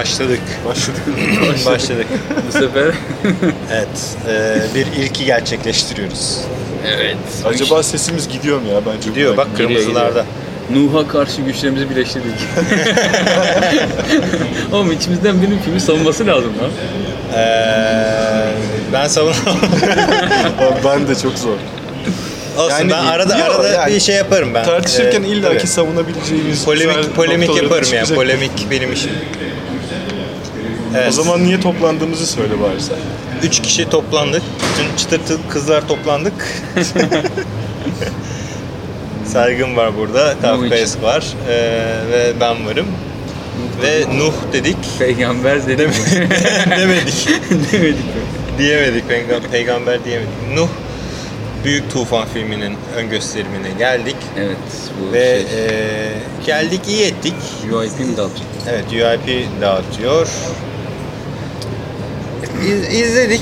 Başladık. Başladık. Başladık. Bu sefer Evet. e, bir ilki gerçekleştiriyoruz. evet. Acaba sesimiz gidiyor mu ya bence? Gidiyor bak Gidiyor, kırmızılarda. Nuh'a karşı güçlerimizi birleştirdik. Oğlum içimizden birinin filmi savunması lazım lan. Ee, ben savunamam. Ben de çok zor. Olsun Yani ben arada yok, arada yani bir şey yaparım ben. Tartışırken Ee, illaki tabii. savunabileceğimiz polemik polemik yaparım yani. Polemik benim işim. O Evet. zaman niye toplandığımızı söyle bari sen. Üç kişi toplandık. Bütün çıtırtı kızlar toplandık. Saygın var burada. Kafkaesk var. Ee, ve ben varım. Ve Nuh dedik. Peygamber dedim. Demedik. Demedik. Diyemedik. Peyga- Peygamber diyemedik. Nuh Büyük Tufan filminin ön gösterimine geldik. Evet bu Ve şey. e, geldik iyi ettik. UIP mi dağıtıyor? Evet UIP dağıtıyor. İz, izledik.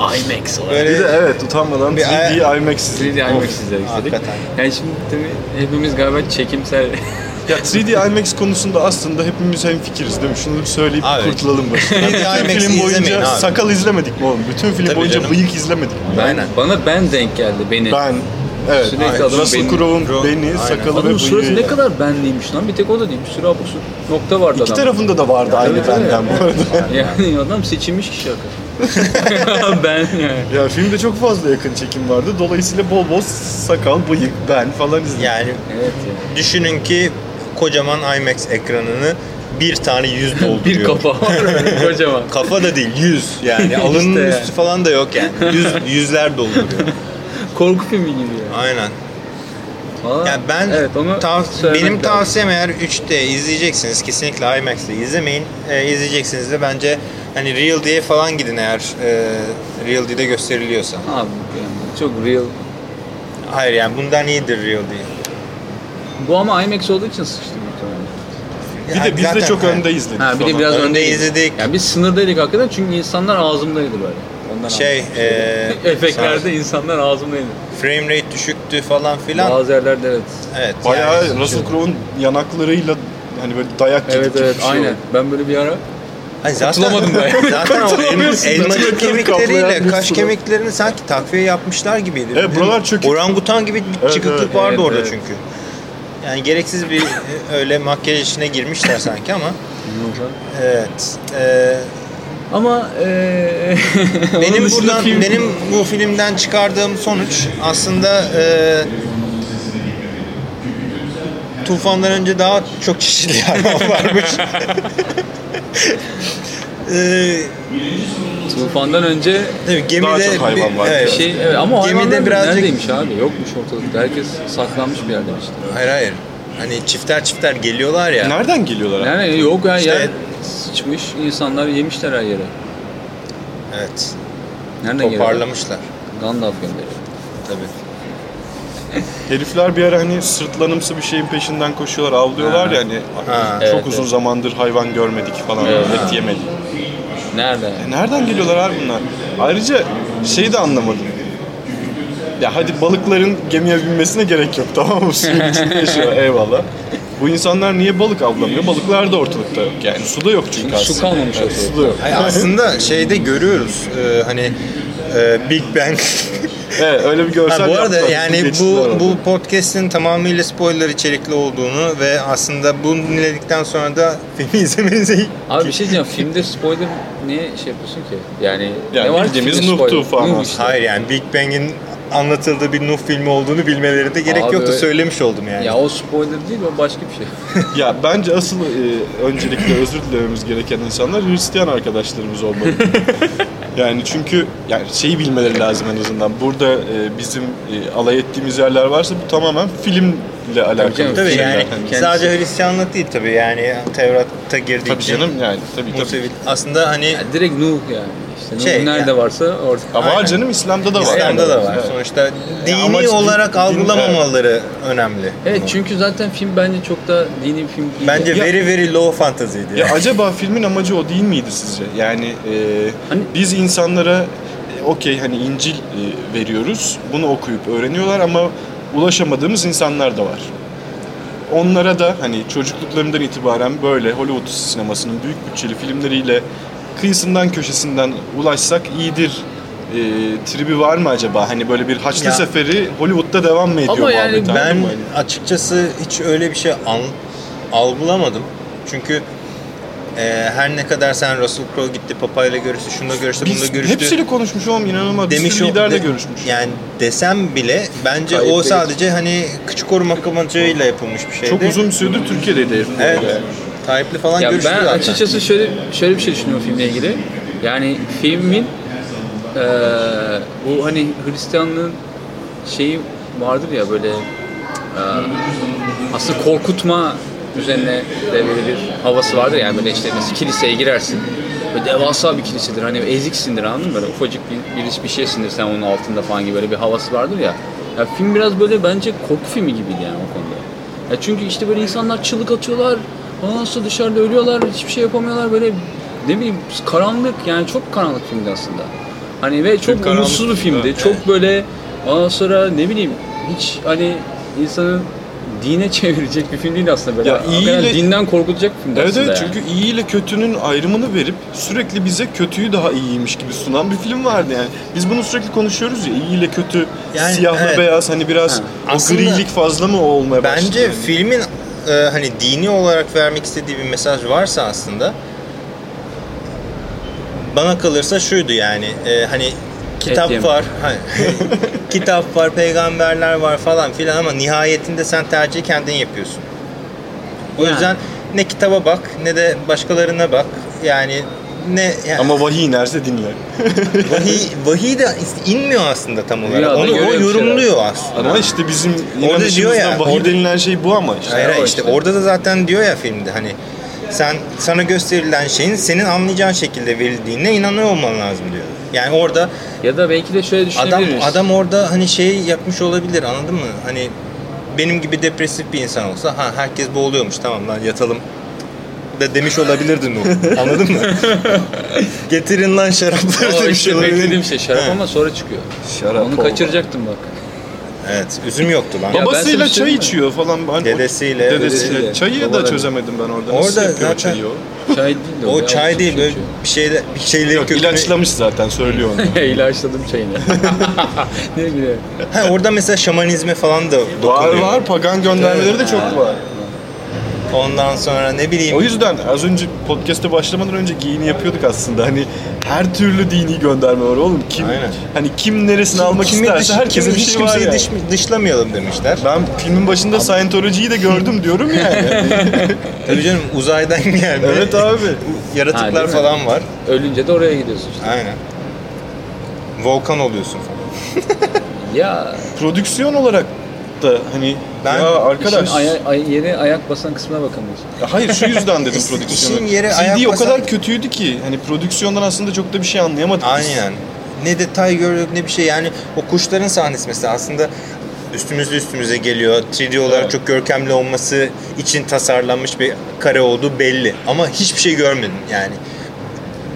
IMAX olarak. Böyle Bir de evet utanmadan Bir 3D IMAX izledik. 3D IMAX izledik hakikaten. Yani şimdi tabii hepimiz galiba çekimsel Ya 3D IMAX konusunda aslında hepimiz hemfikiriz değil mi? Şunu bir söyleyip Abi, kurtulalım başına. 3D Bütün IMAX film boyunca abi. sakal izlemedik mi oğlum? Bütün film Tabii boyunca canım. bıyık izlemedik mi? Ben, Aynen. bana ben denk geldi beni. Ben evet. Sürekli aynen. adamın Russell Crowe'un Crowe, beni, aynen. sakalı ve Adamın bıyığı. şurası ne yani. kadar benliymiş lan. Bir tek o da değil. Bir sürü abuk subuk nokta vardı İki adam. tarafında da vardı aynı tabii. benden bu arada. Yani adam seçilmiş kişi hakikaten. ben yani. ya filmde çok fazla yakın çekim vardı. Dolayısıyla bol bol sakal, bıyık, ben falan izledim. Yani Evet ya. düşünün ki kocaman IMAX ekranını bir tane yüz dolduruyor. Bir kafa var kocaman. Kafa da değil, yüz. Yani alının İşte yani. üstü falan da yok yani. Yüz, yüzler dolduruyor. Korku filmi gibi ya. Aynen. Valla, Yani ben evet, onu tav- benim lazım. tavsiyem eğer 3D izleyeceksiniz kesinlikle IMAX'te izlemeyin. Ee, izleyeceksiniz de bence hani Real diye falan gidin eğer e, Real D'de gösteriliyorsa. Abi yani çok real. Hayır yani bundan iyidir Real D. Bu ama IMAX olduğu için sıçtı muhtemelen. Bir de Yani biz de zaten- çok ha, önde izledik. Ha bir de biraz Önde izledik. Yani biz sınırdaydık hakikaten çünkü insanlar ağzımdaydı böyle. Ondan Şey, e, efektlerde insanlar ağzımdaydı. frame rate düşüktü falan filan. Bazı yerlerde evet. Evet. Bayağı yani- Russell Crowe'un yanaklarıyla hani böyle dayak Evet evet şey aynen. oldu. Ben böyle bir ara Hani zaten, Kurtulamadım ben. zaten o el, da. elmacık kemikleriyle kaş kemiklerini sanki takviye yapmışlar gibiydi. Evet, buralar çökük. Orangutan gibi bir Evet, çıkıklık evet, vardı evet, orada evet. çünkü. Yani gereksiz bir öyle makyaj işine girmişler sanki ama evet. Ee, ama onun benim buradan film- benim bu filmden çıkardığım sonuç aslında e, tufandan önce daha çok çeşitli hayvan varmış. Ee, tufandan önce tabii gemide Daha çok hayvan bir- var. evet. şey evet, ama Gemide birazcık- neredeymiş abi? Yokmuş ortalıkta. Herkes saklanmış bir yerde işte. Hayır hayır. Hani çifter çifter geliyorlar ya. Nereden geliyorlar abi? Yani yok ya İşte- yer sıçmış insanlar yemişler her yere. Evet. Nereden? Toparlamışlar. Gandalf gönderiyor. Tabii. Herifler bir ara hani sırtlanımsı bir şeyin peşinden koşuyorlar, avlıyorlar Ha. ya hani Ha. çok Evet, uzun evet. zamandır hayvan görmedik falan, Evet. et yemedik. Nerede? E nereden geliyorlar abi bunlar? Ayrıca şeyi de anlamadım. Ya hadi balıkların gemiye binmesine gerek yok tamam mı? Suyun içinde yaşıyor eyvallah. Bu insanlar niye balık avlamıyor? Balıklar da ortalıkta yok yani. Suda yok çünkü Çünkü su aslında. kalmamış Evet, ortalıkta. suda yok. Hayır, aslında şeyde görüyoruz e, hani e, Big Bang. Evet öyle bir görsel Ha, bu arada yaptılar. yani bu bu podcast'in tamamıyla spoiler içerikli olduğunu ve aslında bunu dinledikten sonra da filmi izlemenizi Abi bir şey diyeceğim. Filmde spoiler niye şey yapıyorsun ki? Yani, Yani ne var ki bildiğimiz filmde Nuh spoiler? tufanı Nuh aslında. işte. Hayır yani Big Bang'in anlatıldığı bir Nuh filmi olduğunu bilmeleri de gerek Abi yoktu. öyle- Söylemiş oldum yani. Ya o spoiler değil o başka bir şey. Ya bence asıl e, öncelikle özür dilememiz gereken insanlar Hristiyan arkadaşlarımız olmalı. yani çünkü yani şeyi bilmeleri lazım en azından. Burada e, bizim e, alay ettiğimiz yerler varsa bu tamamen filmle alakalı. canım, Tabii şeyler. yani kendisi- sadece Hristiyanlık değil tabii yani Tevrat'ta girdiği Tabii canım yani tabii tabii. Musevi. Aslında hani Yani direkt Nuh yani. İşte Şey, nerede ya- varsa orada. Ama Aynen. canım İslam'da da var. İslam'da da var. Evet. Sonuçta dini amaç din- olarak din- algılamamaları önemli. Evet çünkü zaten film bence çok da dini bir film değil. Bence Ya- very very low fantasy'ydi. Ya acaba filmin amacı o değil miydi sizce? Yani e, Hani- biz insanlara e, okey hani İncil e, veriyoruz. Bunu okuyup öğreniyorlar ama ulaşamadığımız insanlar da var. onlara da hani çocukluklarından itibaren böyle Hollywood sinemasının büyük bütçeli filmleriyle kıyısından köşesinden ulaşsak iyidir e, tribi var mı acaba? Hani böyle bir Haçlı Ya. Seferi Hollywood'da devam mı ediyor Ama yani muhabbeti, anladın Ben mı? açıkçası hiç öyle bir şey an, algılamadım. Çünkü e, her ne kadar sen Russell Crowe gitti papayla görüştü, şununla görüştü, bununla Biz görüştü. hepsiyle konuşmuş oğlum inanılmaz. Bir sürü liderle de- görüşmüş. Yani desem bile bence Kayıp o değil. sadece hani küçük koruma amacıyla yapılmış bir şeydi. Çok uzun bir süredir Türkiye'deydi herif. bu Evet. arada. Tayyip'le falan Ya görüştü ben açıkçası şöyle şöyle bir şey düşünüyorum filmle ilgili. Yani filmin eee, bu hani Hristiyanlığın şeyi vardır ya böyle eee, aslında korkutma üzerine de böyle bir havası vardır yani böyle işte mesela kiliseye girersin böyle devasa bir kilisedir hani eziksindir anladın mı böyle ufacık bir, bir, bir şeysindir sen onun altında falan gibi böyle bir havası vardır ya. Ya film biraz böyle bence korku filmi gibiydi yani o konuda. Ya çünkü işte böyle insanlar çığlık atıyorlar. Ondan sonra dışarıda ölüyorlar. Hiçbir şey yapamıyorlar. Böyle ne bileyim karanlık yani çok karanlık filmdi aslında. Hani ve çok karanlık, umutsuz bir filmdi. evet. Çok böyle ondan sonra ne bileyim hiç hani insanın dine çevirecek bir film değil aslında böyle. Ya iyiyle- dinden korkutacak bir filmdi Evet aslında evet yani. çünkü iyi ile kötünün ayrımını verip sürekli bize kötüyü daha iyiymiş gibi sunan bir film vardı yani. Biz bunu sürekli konuşuyoruz ya iyi ile kötü, Yani siyahla evet. beyaz hani biraz Ha. o Aslında grilik fazla mı olmaya başladı? Bence filmin e, hani dini olarak vermek istediği bir mesaj varsa aslında bana kalırsa şuydu yani e, hani kitap yeme. var hani, kitap var peygamberler var falan filan ama nihayetinde sen tercihi kendin yapıyorsun. O Yani. yüzden ne kitaba bak ne de başkalarına bak yani ne yani Ama vahiy inerse dinle. vahiy, vahiy de inmiyor aslında tam olarak. Rüyada Onu o şeyler. yorumluyor aslında. Ama işte bizim diyor inanışımızda ya, vahiy orada- denilen şey bu ama işte. Hayır işte işte. orada da zaten diyor ya filmde hani sen sana gösterilen şeyin senin anlayacağın şekilde verildiğine inanıyor olman lazım diyor. Yani orada Ya da belki de şöyle adam düşünebiliriz. adam orada hani şey yapmış olabilir anladın mı? Hani benim gibi depresif bir insan olsa ha herkes boğuluyormuş tamam lan yatalım da demiş olabilirdi Nuh. Anladın mı? Getirin lan şarapları demiş işte beklediğim şey şarap He. ama sonra çıkıyor. Şarap Onu kaçıracaktım bak. Evet üzüm yoktu lan. Ya ben Babasıyla sana çay mi? içiyor falan. Hani o- Dedesiyle- Dedesiyle. Dedesiyle. Çayı da çözemedim ben orada. Orada Nasıl yapıyor zaten- çayı o? Çay değil de o ya, çay değil bir böyle bir şeyle bir şeyleri Yok köküne- ilaçlamış zaten söylüyor onu. İlaçladım çayını. ne güzel. Ha, orada mesela şamanizme falan da var dokunuyor. var pagan göndermeleri de çok var. Ondan sonra ne bileyim O yüzden az önce podcast'e başlamadan önce giyini yapıyorduk aslında. Hani her türlü dini gönderme var oğlum. Kim Aynen. hani kim neresini almak kimi isterse dış- herkesin kimi- bir şey var kimseyi yani. dış- dışlamayalım demişler. Ben filmin başında Scientology'yi de gördüm diyorum yani. Tabii canım uzaydan gelme. evet abi. Ha, Yaratıklar mi? falan var. Ölünce de oraya gidiyorsun işte. Aynen. Volkan oluyorsun falan. Ya Prodüksiyon olarak da hani Ben ya arkadaş işin aya, ay- yere ayak basan kısmına bakamıyorsun. Hayır şu yüzden dedim prodüksiyonu. işin yeri CD ayak o basan- kadar kötüydü ki hani prodüksiyondan aslında çok da bir şey anlayamadık biz. Aynen. Ne detay gördük ne bir şey. Yani o kuşların sahnesi mesela aslında üstümüze üstümüze geliyor. 3D olarak Evet. çok görkemli olması için tasarlanmış bir kare olduğu belli. Ama hiçbir şey görmedim yani.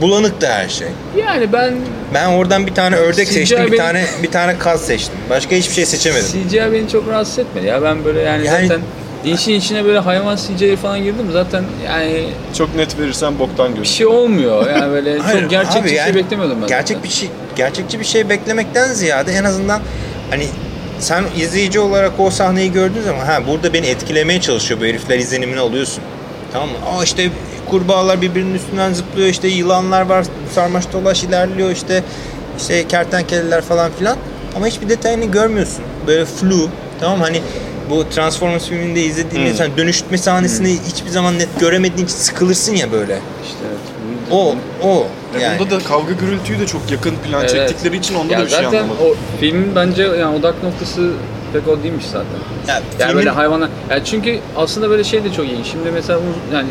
Bulanık da her şey. Yani ben Ben oradan bir tane ördek CGI seçtim, bir benim- tane bir tane kaz seçtim. Başka hiçbir şey seçemedim. CGI beni çok rahatsız etmedi ya. Ben böyle yani, Yani- zaten işin içine böyle hayvan CGI falan girdim zaten yani Çok net verirsen boktan bir gözüküyor. şey olmuyor. Yani böyle Hayır, çok gerçekçi abi bir şey yani beklemiyordum ben. Gerçek bir şey, gerçekçi bir şey beklemekten ziyade en azından hani sen izleyici olarak o sahneyi gördüğün zaman ha burada beni etkilemeye çalışıyor bu herifler izlenimini alıyorsun. Tamam mı? Aa işte kurbağalar birbirinin üstünden zıplıyor işte yılanlar var sarmaş dolaş ilerliyor işte işte kertenkeleler falan filan ama hiçbir detayını görmüyorsun. Böyle flu tamam hani bu Transformers filminde izlediğimiz Hmm. hani dönüştürme sahnesini hiçbir zaman net göremediğin için sıkılırsın ya böyle. İşte evet. O o Ya yani. Bunda da kavga gürültüyü de çok yakın plan Evet. çektikleri için onda ya da bir şey zaten anlamadım. o filmin bence yani odak noktası pek o değilmiş zaten. Ya Yani filmin- böyle hayvanlar. Yani çünkü aslında böyle şey de çok iyi. Şimdi mesela bu- yani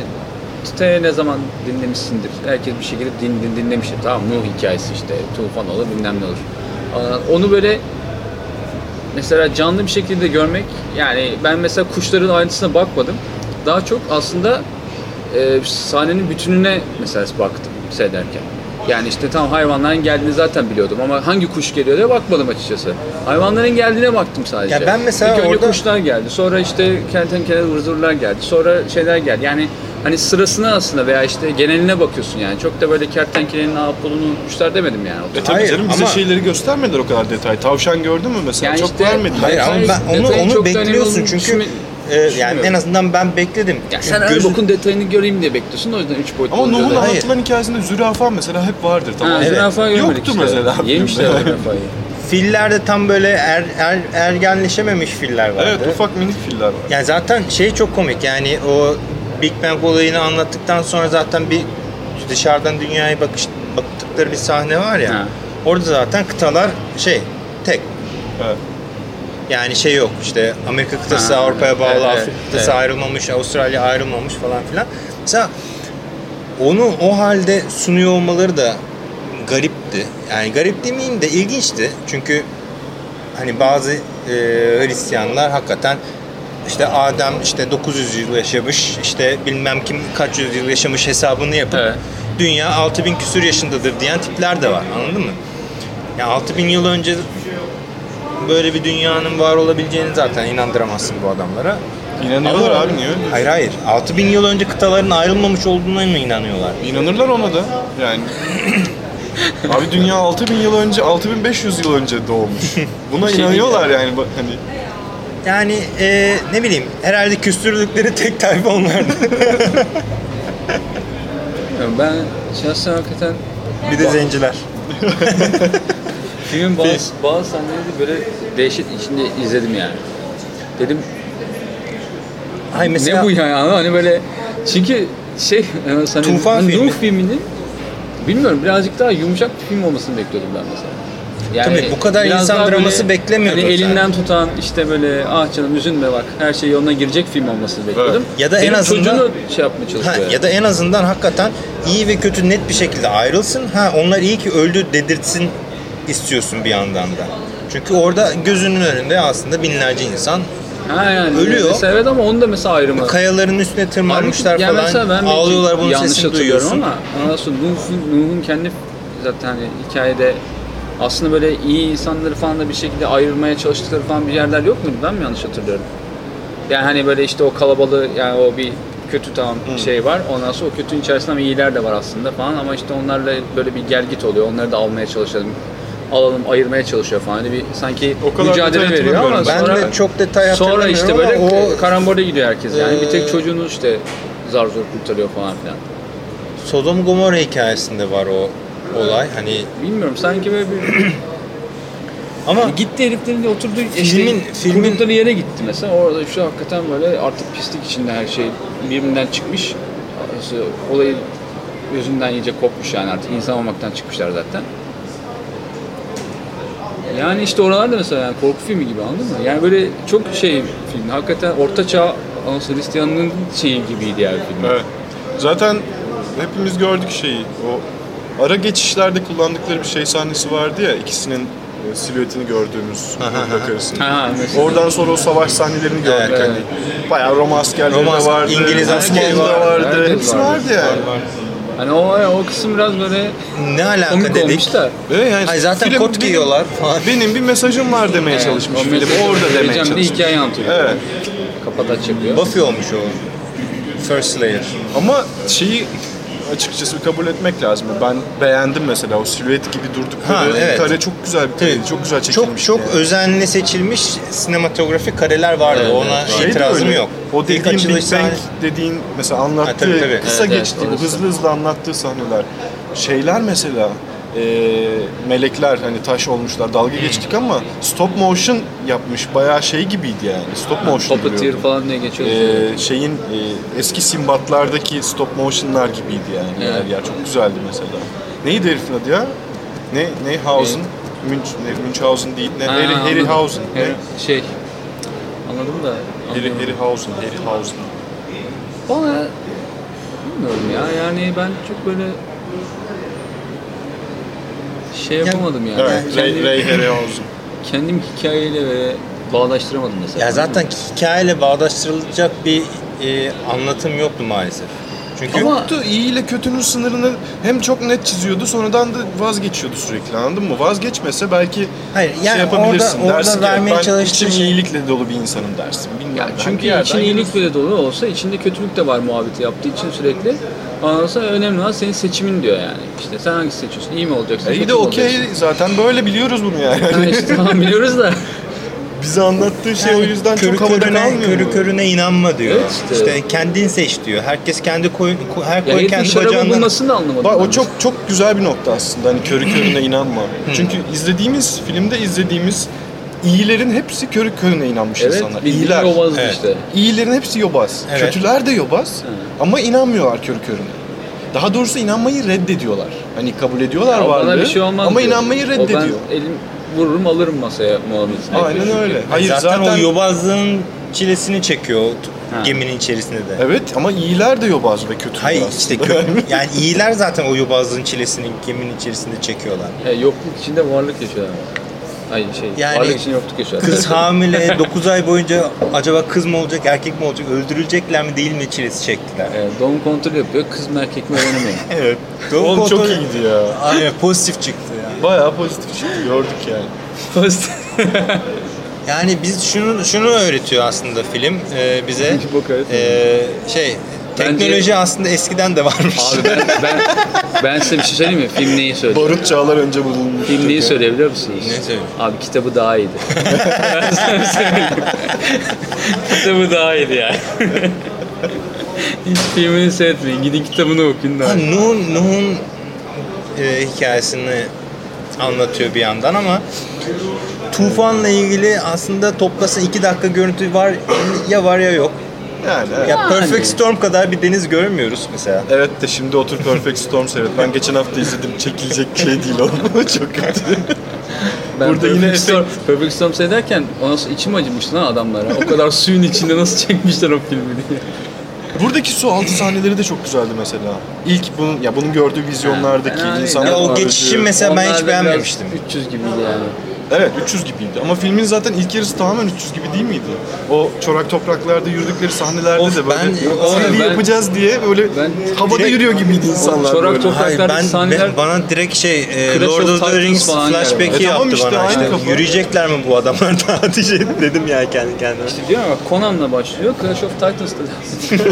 T ne zaman dinlemişsindir. Herkes bir şekilde din, din, dinlemiştir. Tamam Nuh hikayesi işte. Tufan olur bilmem ne olur. Onu böyle mesela canlı bir şekilde görmek yani ben mesela kuşların ayrıntısına bakmadım. Daha çok aslında e, sahnenin bütününe mesela baktım seyrederken. Yani işte tam hayvanların geldiğini zaten biliyordum ama hangi kuş geliyor diye bakmadım açıkçası. Hayvanların geldiğine baktım sadece. Ya ben mesela İlk önce orada- kuşlar geldi. Sonra işte kertenkele ırzırlar geldi. Sonra şeyler geldi. Yani hani sırasına aslında veya işte geneline bakıyorsun yani. Çok da böyle kertenkelenin ne yapıldığını unutmuşlar demedim yani. E tabii Hayır, canım bize ama- şeyleri göstermediler o kadar detay. Tavşan gördün mü mesela? Yani Çok işte- vermediler. Hayır ama Detay- ben onu detayın onu çok da önemli bekliyorsun olduğunu çünkü düşünme- e, yani düşünmüyorum. en azından ben bekledim. Ya Çünkü sen her gözün- bokun detayını göreyim diye bekliyorsun. O yüzden 3 boyutlu Ama oluyor Nuh'un da. Hayır. anlatılan hikayesinde zürafa mesela hep vardır tamam Ha, mı? Evet. zürafa görmedik Yoktu işte. mesela. Yemişler o zürafayı. Fillerde tam böyle er, er, ergenleşememiş filler vardı. Evet ufak minik filler var. Yani zaten şey çok komik yani o Big Bang olayını anlattıktan sonra zaten bir dışarıdan dünyaya bakış baktıkları bir sahne var ya. Ha. Orada zaten kıtalar şey tek. Evet. Yani şey yok işte Amerika kıtası Ha, Avrupa'ya bağlı, evet, Afrika kıtası evet. ayrılmamış, Avustralya ayrılmamış falan filan. Mesela onu o halde sunuyor olmaları da garipti. Yani garip demeyeyim de ilginçti. Çünkü hani bazı e, Hristiyanlar hakikaten işte Adem işte 900 yıl yaşamış, işte bilmem kim kaç yüzyıl yaşamış hesabını yapıp Evet. dünya 6000 küsür yaşındadır diyen tipler de var. Anladın mı? Ya 6000 yıl önce böyle bir dünyanın var olabileceğini zaten inandıramazsın bu adamlara. İnanıyorlar Ama- abi niye öyle? Hayır hayır. 6000 yıl önce kıtaların ayrılmamış olduğuna mı inanıyorlar? İnanırlar ona da yani. Abi dünya 6000 yıl önce, 6500 yıl önce doğmuş. Buna Şey inanıyorlar yani hani. Yani e, ne bileyim herhalde küstürdükleri tek tayfa onlardı. Bilmiyorum, Ben şahsen hakikaten bir de zenciler. filmin bazı, bazı sahneleri böyle dehşet içinde izledim yani. Dedim Hayır mesela ne bu yani hani böyle çünkü şey hani Tufan hani filmi. Nuh filminin bilmiyorum birazcık daha yumuşak bir film olmasını bekliyordum ben mesela. Tabii, bu kadar biraz insan daha draması böyle, beklemiyordun Hani elinden tutan işte böyle ah canım üzülme bak her şey yoluna girecek film olmasını bekliyordum. Ya da en Benim azından- çocuğunu şey yapmaya Ha, çalışıyor. yani. ya da en azından hakikaten iyi ve kötü net bir şekilde ayrılsın. Ha onlar iyi ki öldü dedirtsin istiyorsun bir yandan da. Çünkü orada gözünün önünde aslında binlerce insan Ha yani Ölüyor. Mesela evet ama onu da mesela ayrımı. kayaların üstüne tırmanmışlar yani falan ben ağlıyorlar bunun sesini duyuyorsun. ama Nuh'un, Nuh'un kendi zaten hani hikayede aslında böyle iyi insanları falan da bir şekilde ayırmaya çalıştıkları falan bir yerler yok muydu? Ben mi yanlış hatırlıyorum? Yani hani böyle işte o kalabalığı yani o bir kötü tamam şey var. Ondan sonra o kötünün içerisinde ama iyiler de var aslında falan ama işte onlarla böyle bir gel git oluyor. Onları da almaya çalışalım. Alalım ayırmaya çalışıyor falan. Hani bir sanki O kadar mücadele veriyor ama. Ben sonra de çok detay Sonra işte böyle o karambole gidiyor herkes yani. Bir Ee, tek çocuğunu işte zar zor kurtarıyor falan filan. Sodom Gomorra hikayesinde var o olay. Hani Bilmiyorum sanki böyle bir ama gitti heriflerin de oturduğu işte Filmin- filmin- kurdukları yere gitti mesela. Orada şu hakikaten böyle artık pislik içinde her şey birbirinden çıkmış. İşte Olayı gözünden iyice kopmuş yani artık insan olmaktan çıkmışlar zaten. Yani işte oralarda mesela yani korku filmi gibi anladın mı? Yani böyle çok şey film. Hakikaten orta çağ Anadolu Hristiyanlığın şeyi gibiydi yani film. Evet. Zaten hepimiz gördük şeyi. O ara geçişlerde kullandıkları bir şey sahnesi vardı ya ikisinin e, silüetini gördüğümüz mesela. Oradan sonra o savaş sahnelerini gördük Evet, hani. Bayağı Roma askerleri Roma de asker- vardı. İngiliz askeri var. vardı. Herkes Hepsi vardı. vardı yani. Hani o, o kısım biraz böyle ne alaka komik dedik. olmuş da. Ve yani Hayır zaten film kot benim- giyiyorlar falan. Benim bir mesajım var demeye çalışmış o film. mesajı Orada demeye vereceğim diye çalışmış. hikaye anlatıyor. Evet. Kapataç yapıyor. Buffy olmuş o. First Slayer. Ama şeyi açıkçası kabul etmek lazım. Ben beğendim mesela o silüet gibi durdukları Ha, evet. kare çok güzel bir kareydi. Çok güzel Çok çekilmiş. çok özenli seçilmiş sinematografik kareler vardı. Evet, Ona evet. Şey itirazım yok. O İlk dediğin Big Bang sahne- dediğin mesela anlattığı Ha, tabii, tabii. kısa Evet, evet, geçtiği, orası. hızlı hızlı anlattığı sahneler. Şeyler mesela e, melekler hani taş olmuşlar dalga geçtik ama stop motion yapmış bayağı şey gibiydi yani stop motion Puppeteer falan diye geçiyor. Ee, şeyin e, eski Simbatlardaki stop motion'lar gibiydi yani Evet. yer yer çok güzeldi mesela. Neydi herifin adı ya? Ne Neyhausen? Münch, ne, Münchhausen değil. Ne, Ha, Harry, anladım. Harryhausen. Ne? Harry- Şey. Anladım da. Harry, anladım. Harryhausen, Harryhausen. Bana bilmiyorum ya. Yani ben çok böyle şey yapamadım yani. Evet, Ray, Kendi- Ray Harryhausen. kendim hikayeyle böyle bağdaştıramadım mesela. Ya zaten hikayeyle bağdaştırılacak bir e, anlatım yoktu maalesef. Çünkü Ama- Yoktu. İyi ile kötünün sınırını hem çok net çiziyordu sonradan da vazgeçiyordu sürekli anladın mı? Vazgeçmese belki Hayır, yani şey yapabilirsin. orada- orada dersin ki, vermeye ben çalıştığı içim şey- iyilikle dolu bir insanım dersin. Bilmem Ya ben çünkü için iyilik görürsün. bile dolu olsa içinde kötülük de var muhabbeti yaptığı için sürekli. Ondan sonra önemli olan senin seçimin diyor yani. İşte sen hangisi seçiyorsun? İyi mi olacaksın? E iyi de okey zaten böyle biliyoruz bunu yani. Ha işte tamam biliyoruz da. Bize anlattığı şey o yüzden körü çok havada körüne, kalmıyor körü körüne inanma diyor. Evet işte. işte. kendin seç diyor. Herkes kendi koyun, ko- her Ya koyun herifin kendi bacağından. bulmasını da anlamadım. Bak o çok çok güzel bir nokta aslında. Hani körü körüne inanma. Çünkü izlediğimiz filmde izlediğimiz iyilerin hepsi körü körüne inanmış Evet, insanlar. İyiler. yobazdı Evet. işte. İyilerin hepsi yobaz. Evet. Kötüler de yobaz. Ama inanmıyorlar körü körüne. Daha doğrusu inanmayı reddediyorlar. Hani kabul ediyorlar Ya o varlığı bana bir şey olmaz ama diyor. inanmayı O reddediyor. ben elim vururum alırım masaya muhabbetini. Aynen öyle. Hayır zaten, zaten, o yobazlığın çilesini çekiyor Ha. geminin içerisinde de. Evet ama iyiler de yobaz ve kötü Hayır aslında. işte kö- yani iyiler zaten o yobazlığın çilesini geminin içerisinde çekiyorlar. Ya yokluk içinde varlık yaşıyorlar. Ay şey, Yani varlık içinde yokluk yaşıyorlar. Kız hamile 9 ay boyunca acaba kız mı olacak erkek mi olacak öldürülecekler mi değil mi çilesi çektiler. Evet, doğum kontrol yapıyor. Kız mı erkek mi öğrenemeyin. Evet. Oğlum çok iyiydi ya. Aynen pozitif çıktı yani. Bayağı pozitif çıktı gördük yani. Yani biz şunu şunu öğretiyor aslında film e, bize. E, şey Bence- teknoloji aslında eskiden de varmış. Abi ben, ben, ben size bir şey söyleyeyim mi? Film neyi söylüyor? Barut çağlar önce bulunmuş. Film neyi söyleyebiliyor musunuz? Ne söylüyor? Abi kitabı daha iyiydi. Ben sana söyleyeyim. kitabı daha iyiydi yani. Hiç filmini seyretmeyin. Gidin kitabını okuyun. Ha, Nuh'un Nuh'un e, hikayesini anlatıyor bir yandan ama tufanla ilgili aslında toplasa iki dakika görüntü var ya var ya yok. Yani evet. Ya Yani. Perfect Storm kadar bir deniz görmüyoruz mesela. Evet de şimdi otur Perfect Storm seyret. Ben geçen hafta izledim. Çekilecek şey değil oğlum. Çok kötü. Ben Burada Perfect yine Storm, Perfect Storm seyrederken o nasıl içim acımıştı lan adamlara. O kadar suyun içinde nasıl çekmişler o filmi diye. Buradaki su altı sahneleri de çok güzeldi mesela. İlk bunun ya bunun gördüğü vizyonlardaki fena insanlar Ya o geçişi mesela ben hiç beğenmemiştim. 300 gibiydi yani. Evet 300 gibiydi ama filmin zaten ilk yarısı tamamen 300 gibi değil miydi? O çorak topraklarda yürüdükleri sahnelerde Of, de böyle ben- o ben- yapacağız diye böyle ben havada direkt- yürüyor gibiydi insanlar çorak böyle. top- Hayır Topraklardaki ben, sahneler- ben- bana direkt şey e, Lord of the Rings falan flashback'i. E tamam yaptı işte, bana. İşte, kafa. yürüyecekler mi bu adamlar daha diye dedim ya kendi kendime. İşte diyorum ama Conan'la başlıyor. Clash of Titans'ta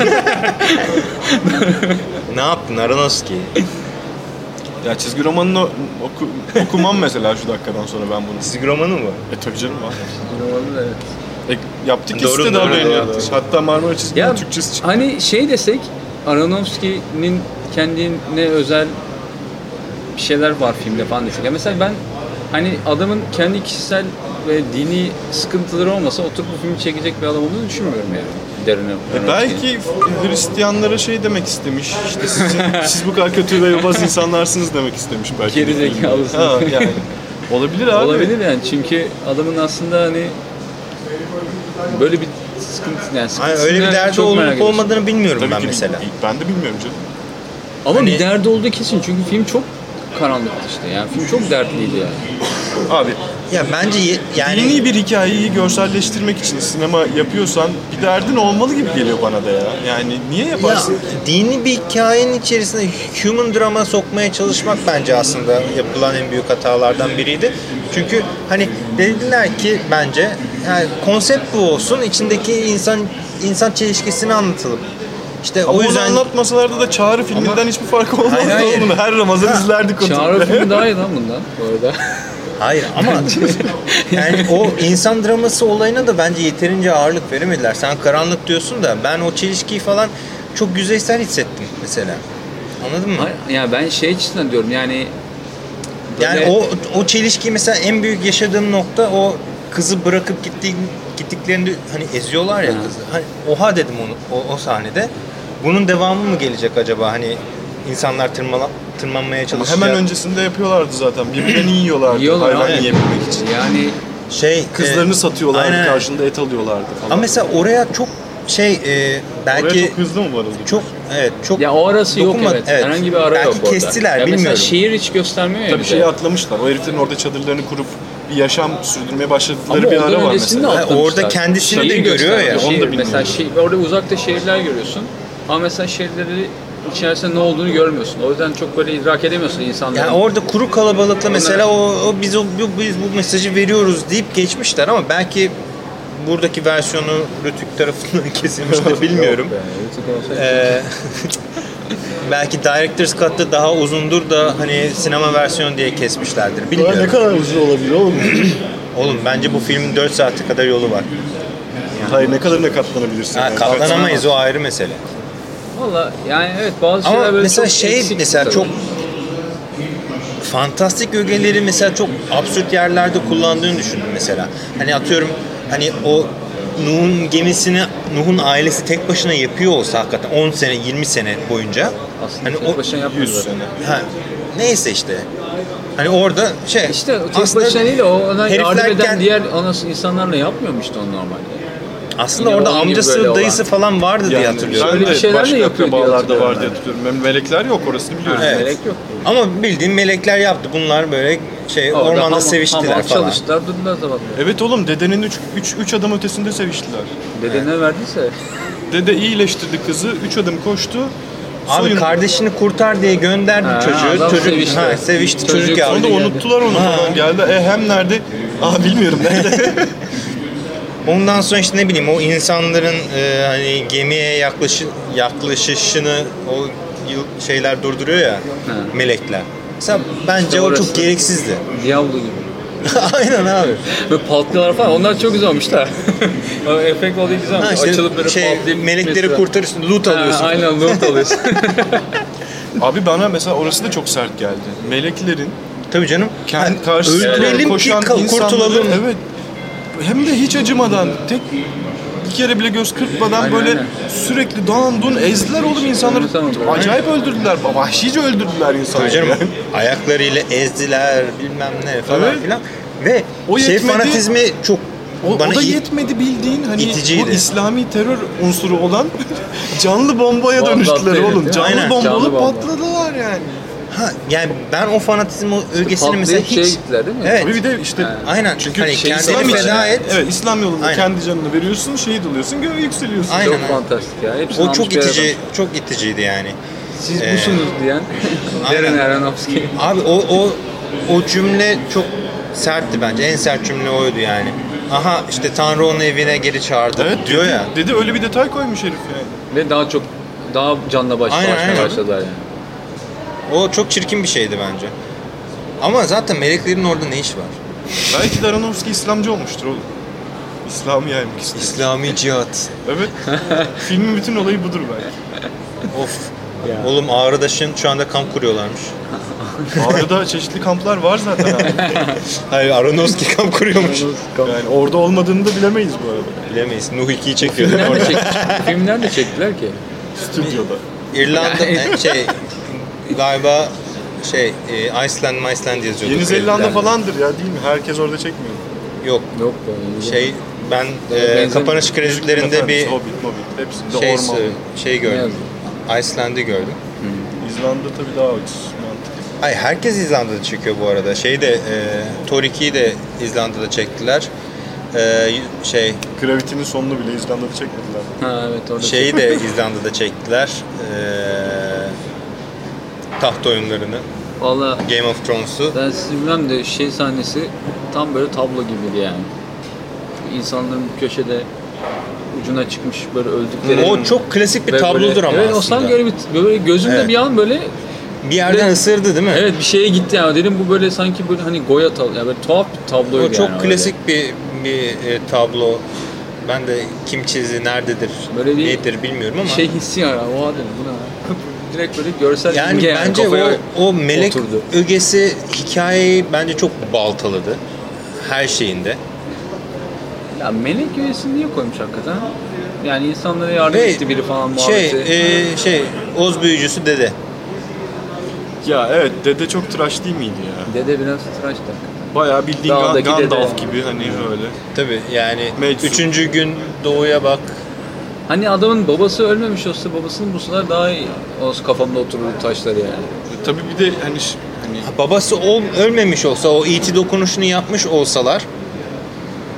Ne yaptın Aronofsky? Ya çizgi romanını oku, okumam mesela şu dakikadan sonra ben bunu. Çizgi romanı mı? E tabii canım var. evet. E, yaptık Doğru, işte daha doğru, doğru. Hatta Marmara çizgi Ya Türkçesi çıktı. hani şey desek Aronofsky'nin kendine özel bir şeyler var filmde falan desek. Ya mesela ben hani adamın kendi kişisel ve dini sıkıntıları olmasa oturup bu filmi çekecek bir adam olduğunu düşünmüyorum yani. Darren E belki Hristiyanlara şey demek istemiş. İşte siz, siz bu kadar kötü ve yobaz insanlarsınız demek istemiş belki. Geri zekalısınız. Yani. Olabilir abi. Olabilir yani çünkü adamın aslında hani böyle bir sıkıntı yani sıkıntısını öyle bir derdi olup olmadığını bilmiyorum Tabii ben ki mesela. Ben de bilmiyorum canım. Ama Hani- bir derdi olduğu kesin çünkü film çok karanlıktı işte yani film çok dertliydi yani. Abi Ya bence ye- yani dini bir hikayeyi görselleştirmek için sinema yapıyorsan bir derdin olmalı gibi geliyor bana da ya. Yani niye ya, yaparsın? dini bir hikayenin içerisinde human drama sokmaya çalışmak bence aslında yapılan en büyük hatalardan biriydi. Çünkü hani dediler ki bence yani konsept bu olsun, içindeki insan insan çelişkisini anlatalım. İşte Ama o yüzden anlatmasalardı da Çağrı filminden hiçbir farkı olmazdı Hayır, hayır. oğlum. Her Ramazan izlerdik onu. Çağrı filmi daha iyi lan bundan bu arada. Hayır ama yani o insan draması olayına da bence yeterince ağırlık veremediler. Sen karanlık diyorsun da ben o çelişkiyi falan çok yüzeysel hissettim mesela. Anladın mı? Hayır, yani ben şey açısından diyorum yani Yani böyle- o o çelişki mesela en büyük yaşadığım nokta o kızı bırakıp gittiğin gittiklerinde hani eziyorlar ya Ha. kızı. Hani oha dedim onu o, o sahnede. Bunun devamı mı gelecek acaba? Hani insanlar tırmala, tırmanmaya Ama çalışacak. hemen öncesinde yapıyorlardı zaten. Birbirlerini yiyorlardı. Yiyorlar, hayvan aynen. yiyebilmek için. yani Şey, Kızlarını e, satıyorlardı, aynen. karşında et alıyorlardı falan. Ama mesela oraya çok şey e, belki Oraya çok hızlı mı varıldı? çok evet çok ya o arası yok dokunmadı. evet. Herhangi bir ara Belki yok orada. kestiler ya bilmiyorum. Mesela şehir hiç göstermiyor ya Tabii şeyi atlamışlar. O heriflerin orada çadırlarını kurup bir yaşam sürdürmeye başladıkları Ama bir ara var mesela. Atlamışlar. orada kendisini Şehir de görüyor ya, onu da bilmiyorum. Mesela şey, orada uzakta şehirler görüyorsun. Ama mesela şehirleri içerisinde ne olduğunu görmüyorsun. O yüzden çok böyle idrak edemiyorsun insanları. Yani orada kuru kalabalıkla mesela o, o biz o bu- biz bu mesajı veriyoruz deyip geçmişler ama belki buradaki versiyonu Rütük tarafından kesilmiştir bilmiyorum. Ee, belki Director's Cut'ta daha uzundur da hani sinema versiyonu diye kesmişlerdir. Bilmiyorum. ne kadar uzun olabilir oğlum? Oğlum bence bu filmin 4 saate kadar yolu var. Hayır ne kadarına katlanabilirsin? Ha, yani? katlanamayız o ayrı mesele. Valla yani evet bazı Ama şeyler böyle mesela çok şey eksik mesela tabii. çok fantastik ögeleri mesela çok absürt yerlerde kullandığını düşündüm mesela. Hani atıyorum hani o Nuh'un gemisini Nuh'un ailesi tek başına yapıyor olsa hakikaten 10 sene 20 sene boyunca aslında hani tek o başına yapmıyor 100 zaten. sene. ha, neyse işte hani orada şey İşte tek başına değil o ona yardım eden diğer ona insanlarla yapmıyormuş işte onu normalde. Aslında Yine orada amcası böyle olan. dayısı falan vardı diye hatırlıyorum. Öyle de şeyler de yapıyor hatırlıyorum var diye. Mem- Melekler yok orasını biliyoruz. Ha, Evet. Gerek yok. Ama bildiğin melekler yaptı. Bunlar böyle şey Orada ormanda hamam- seviştiler hamam falan. çalıştılar durdular zaman. Evet oğlum dedenin 3 3 3 adım ötesinde seviştiler. Dede ne verdiyse. Dede iyileştirdi kızı, 3 adım koştu. Abi soyun- kardeşini kurtar diye gönderdi Ha, çocuğu. adam Çocuk sevişti. Ha, sevişti Çocuk çocuk Sonra yaptı. da geldi. unuttular onu Ha. falan geldi. E hem nerede? Aa bilmiyorum nerede. Ondan sonra işte ne bileyim o insanların e, hani gemiye yaklaşı, yaklaşışını o yıl- şeyler durduruyor ya melekler. Mesela bence İşte o çok gereksizdi. Diablo gibi. Aynen abi. Böyle patlıyorlar falan. Onlar çok güzel olmuşlar. o efekt olayı güzel olmuş. Ha işte Açılıp böyle şey, melekleri kurtarıyorsun, loot Ha, alıyorsun. Aynen loot alıyorsun. Abi bana mesela orası da çok sert geldi. Meleklerin Tabii canım. kendi Ha, karşısında öldürelim ki koşan kurtulalım. Evet. Hem de hiç acımadan, tek bir kere bile göz kırpmadan Aynen, böyle aynen. sürekli dağın dun ezdiler oğlum insanları. Tamam. Acayip öldürdüler. Vahşice öldürdüler insanları. Yani. Ayaklarıyla ezdiler bilmem ne falan Evet. filan. Ve O şey yetmedi. fanatizmi çok O, bana o da yetmedi bildiğin hani iticiydi. bu İslami terör unsuru olan canlı bombaya Bomba dönüştüler oğlum. Canlı Aynen. bombalı Canlı bomba. patladılar yani. Ha, yani ben o fanatizm o ögesini mesela Patlayıp şeye hiç... gittiler değil mi? Evet. Tabii bir de işte Aynen. Çünkü hani şey, kendini İslam feda et. Evet İslam yolunda Aynen. kendi canını veriyorsun, şehit oluyorsun, göğe yükseliyorsun. Aynen. Çok fantastik ya. Hepsini O çok itici, çok iticiydi yani. Siz Ee, busunuz diyen aynen. Darren Aronofsky. Abi o o o cümle çok sertti bence. En sert cümle oydu yani. Aha işte Tanrı onu evine geri çağırdı Evet diyor dedi, ya. Dedi öyle bir detay koymuş herif yani. Ve daha çok daha canla başla Aynen, başlamaya aynen. başladılar yani. O çok çirkin bir şeydi bence. Ama zaten meleklerin orada ne iş var? Belki de Aronofsky İslamcı olmuştur oğlum. İslam'ı yaymak istiyor. İslami cihat. Evet. Filmin bütün olayı budur belki. Of. Oğlum Ağrıdaş'ın şu anda kamp kuruyorlarmış. Ağrı'da çeşitli kamplar var zaten abi. Hayır Aronofsky kamp kuruyormuş. Yani orada olmadığını da bilemeyiz bu arada. Bilemeyiz. Nuh 2'yi çekiyor Nerede orada? çek, film nerede çektiler ki? Stüdyoda. İrlanda e, şey galiba şey e, Iceland, Iceland yazıyordu. Yeni Zelanda falandır ya değil mi? Herkes orada çekmiyor. Yok. Yok be. Şey ben e, kapanış kredilerinde bir Hobbit, Hobbit. Hepsinde şey orman. şey gördüm. Iceland'ı gördüm. İzlanda tabii daha ucuz. Mantıklı. Ay herkes İzlanda'da çekiyor bu arada. Şey de e, Thor 2'yi de İzlanda'da çektiler. E, şey Gravity'nin sonunu bile İzlanda'da çekmediler. Ha evet orada. şeyi de İzlanda'da çektiler. E, taht oyunlarını. Valla Game of Thrones'u. ben sizi bilmem de şey sahnesi tam böyle tablo gibiydi yani. İnsanların köşede ucuna çıkmış böyle öldükleri. O çok klasik bir Ve tablodur böyle, ama Evet o aslında. sanki öyle bir, böyle gözümde Evet. bir an böyle Bir yerden Ve- ısırdı değil mi? evet bir şeye gitti yani dedim bu böyle sanki böyle hani Goya tablo yani böyle tuhaf bir tabloydu O çok yani klasik bir bir e, tablo. Ben de kim çizdi, nerededir, Böyle bir nedir bilmiyorum ama. Şey hissi ya oha dedim bu ne ya? Direkt böyle görsel yani imge bence kafaya o o melek oturdu. ögesi hikayeyi bence çok baltaladı. Her şeyinde. Ya melek üyesini niye koymuş hakikaten? Yani insanlara yardım Ve etti biri falan şey muhabbeti. e, şey Oz büyücüsü dede. Ya evet dede çok tıraş değil miydi ya? Dede biraz tıraştı. Bayağı bildiğin Dağdaki Gandalf dede. gibi hani böyle. Tabi yani Meczup. üçüncü gün doğuya bak. Hani adamın babası ölmemiş olsa babasının bulsalar daha iyi olsa kafamda oturur taşları yani. E, tabii bir de hani hani Babası ol, ölmemiş olsa o iti dokunuşunu yapmış olsalar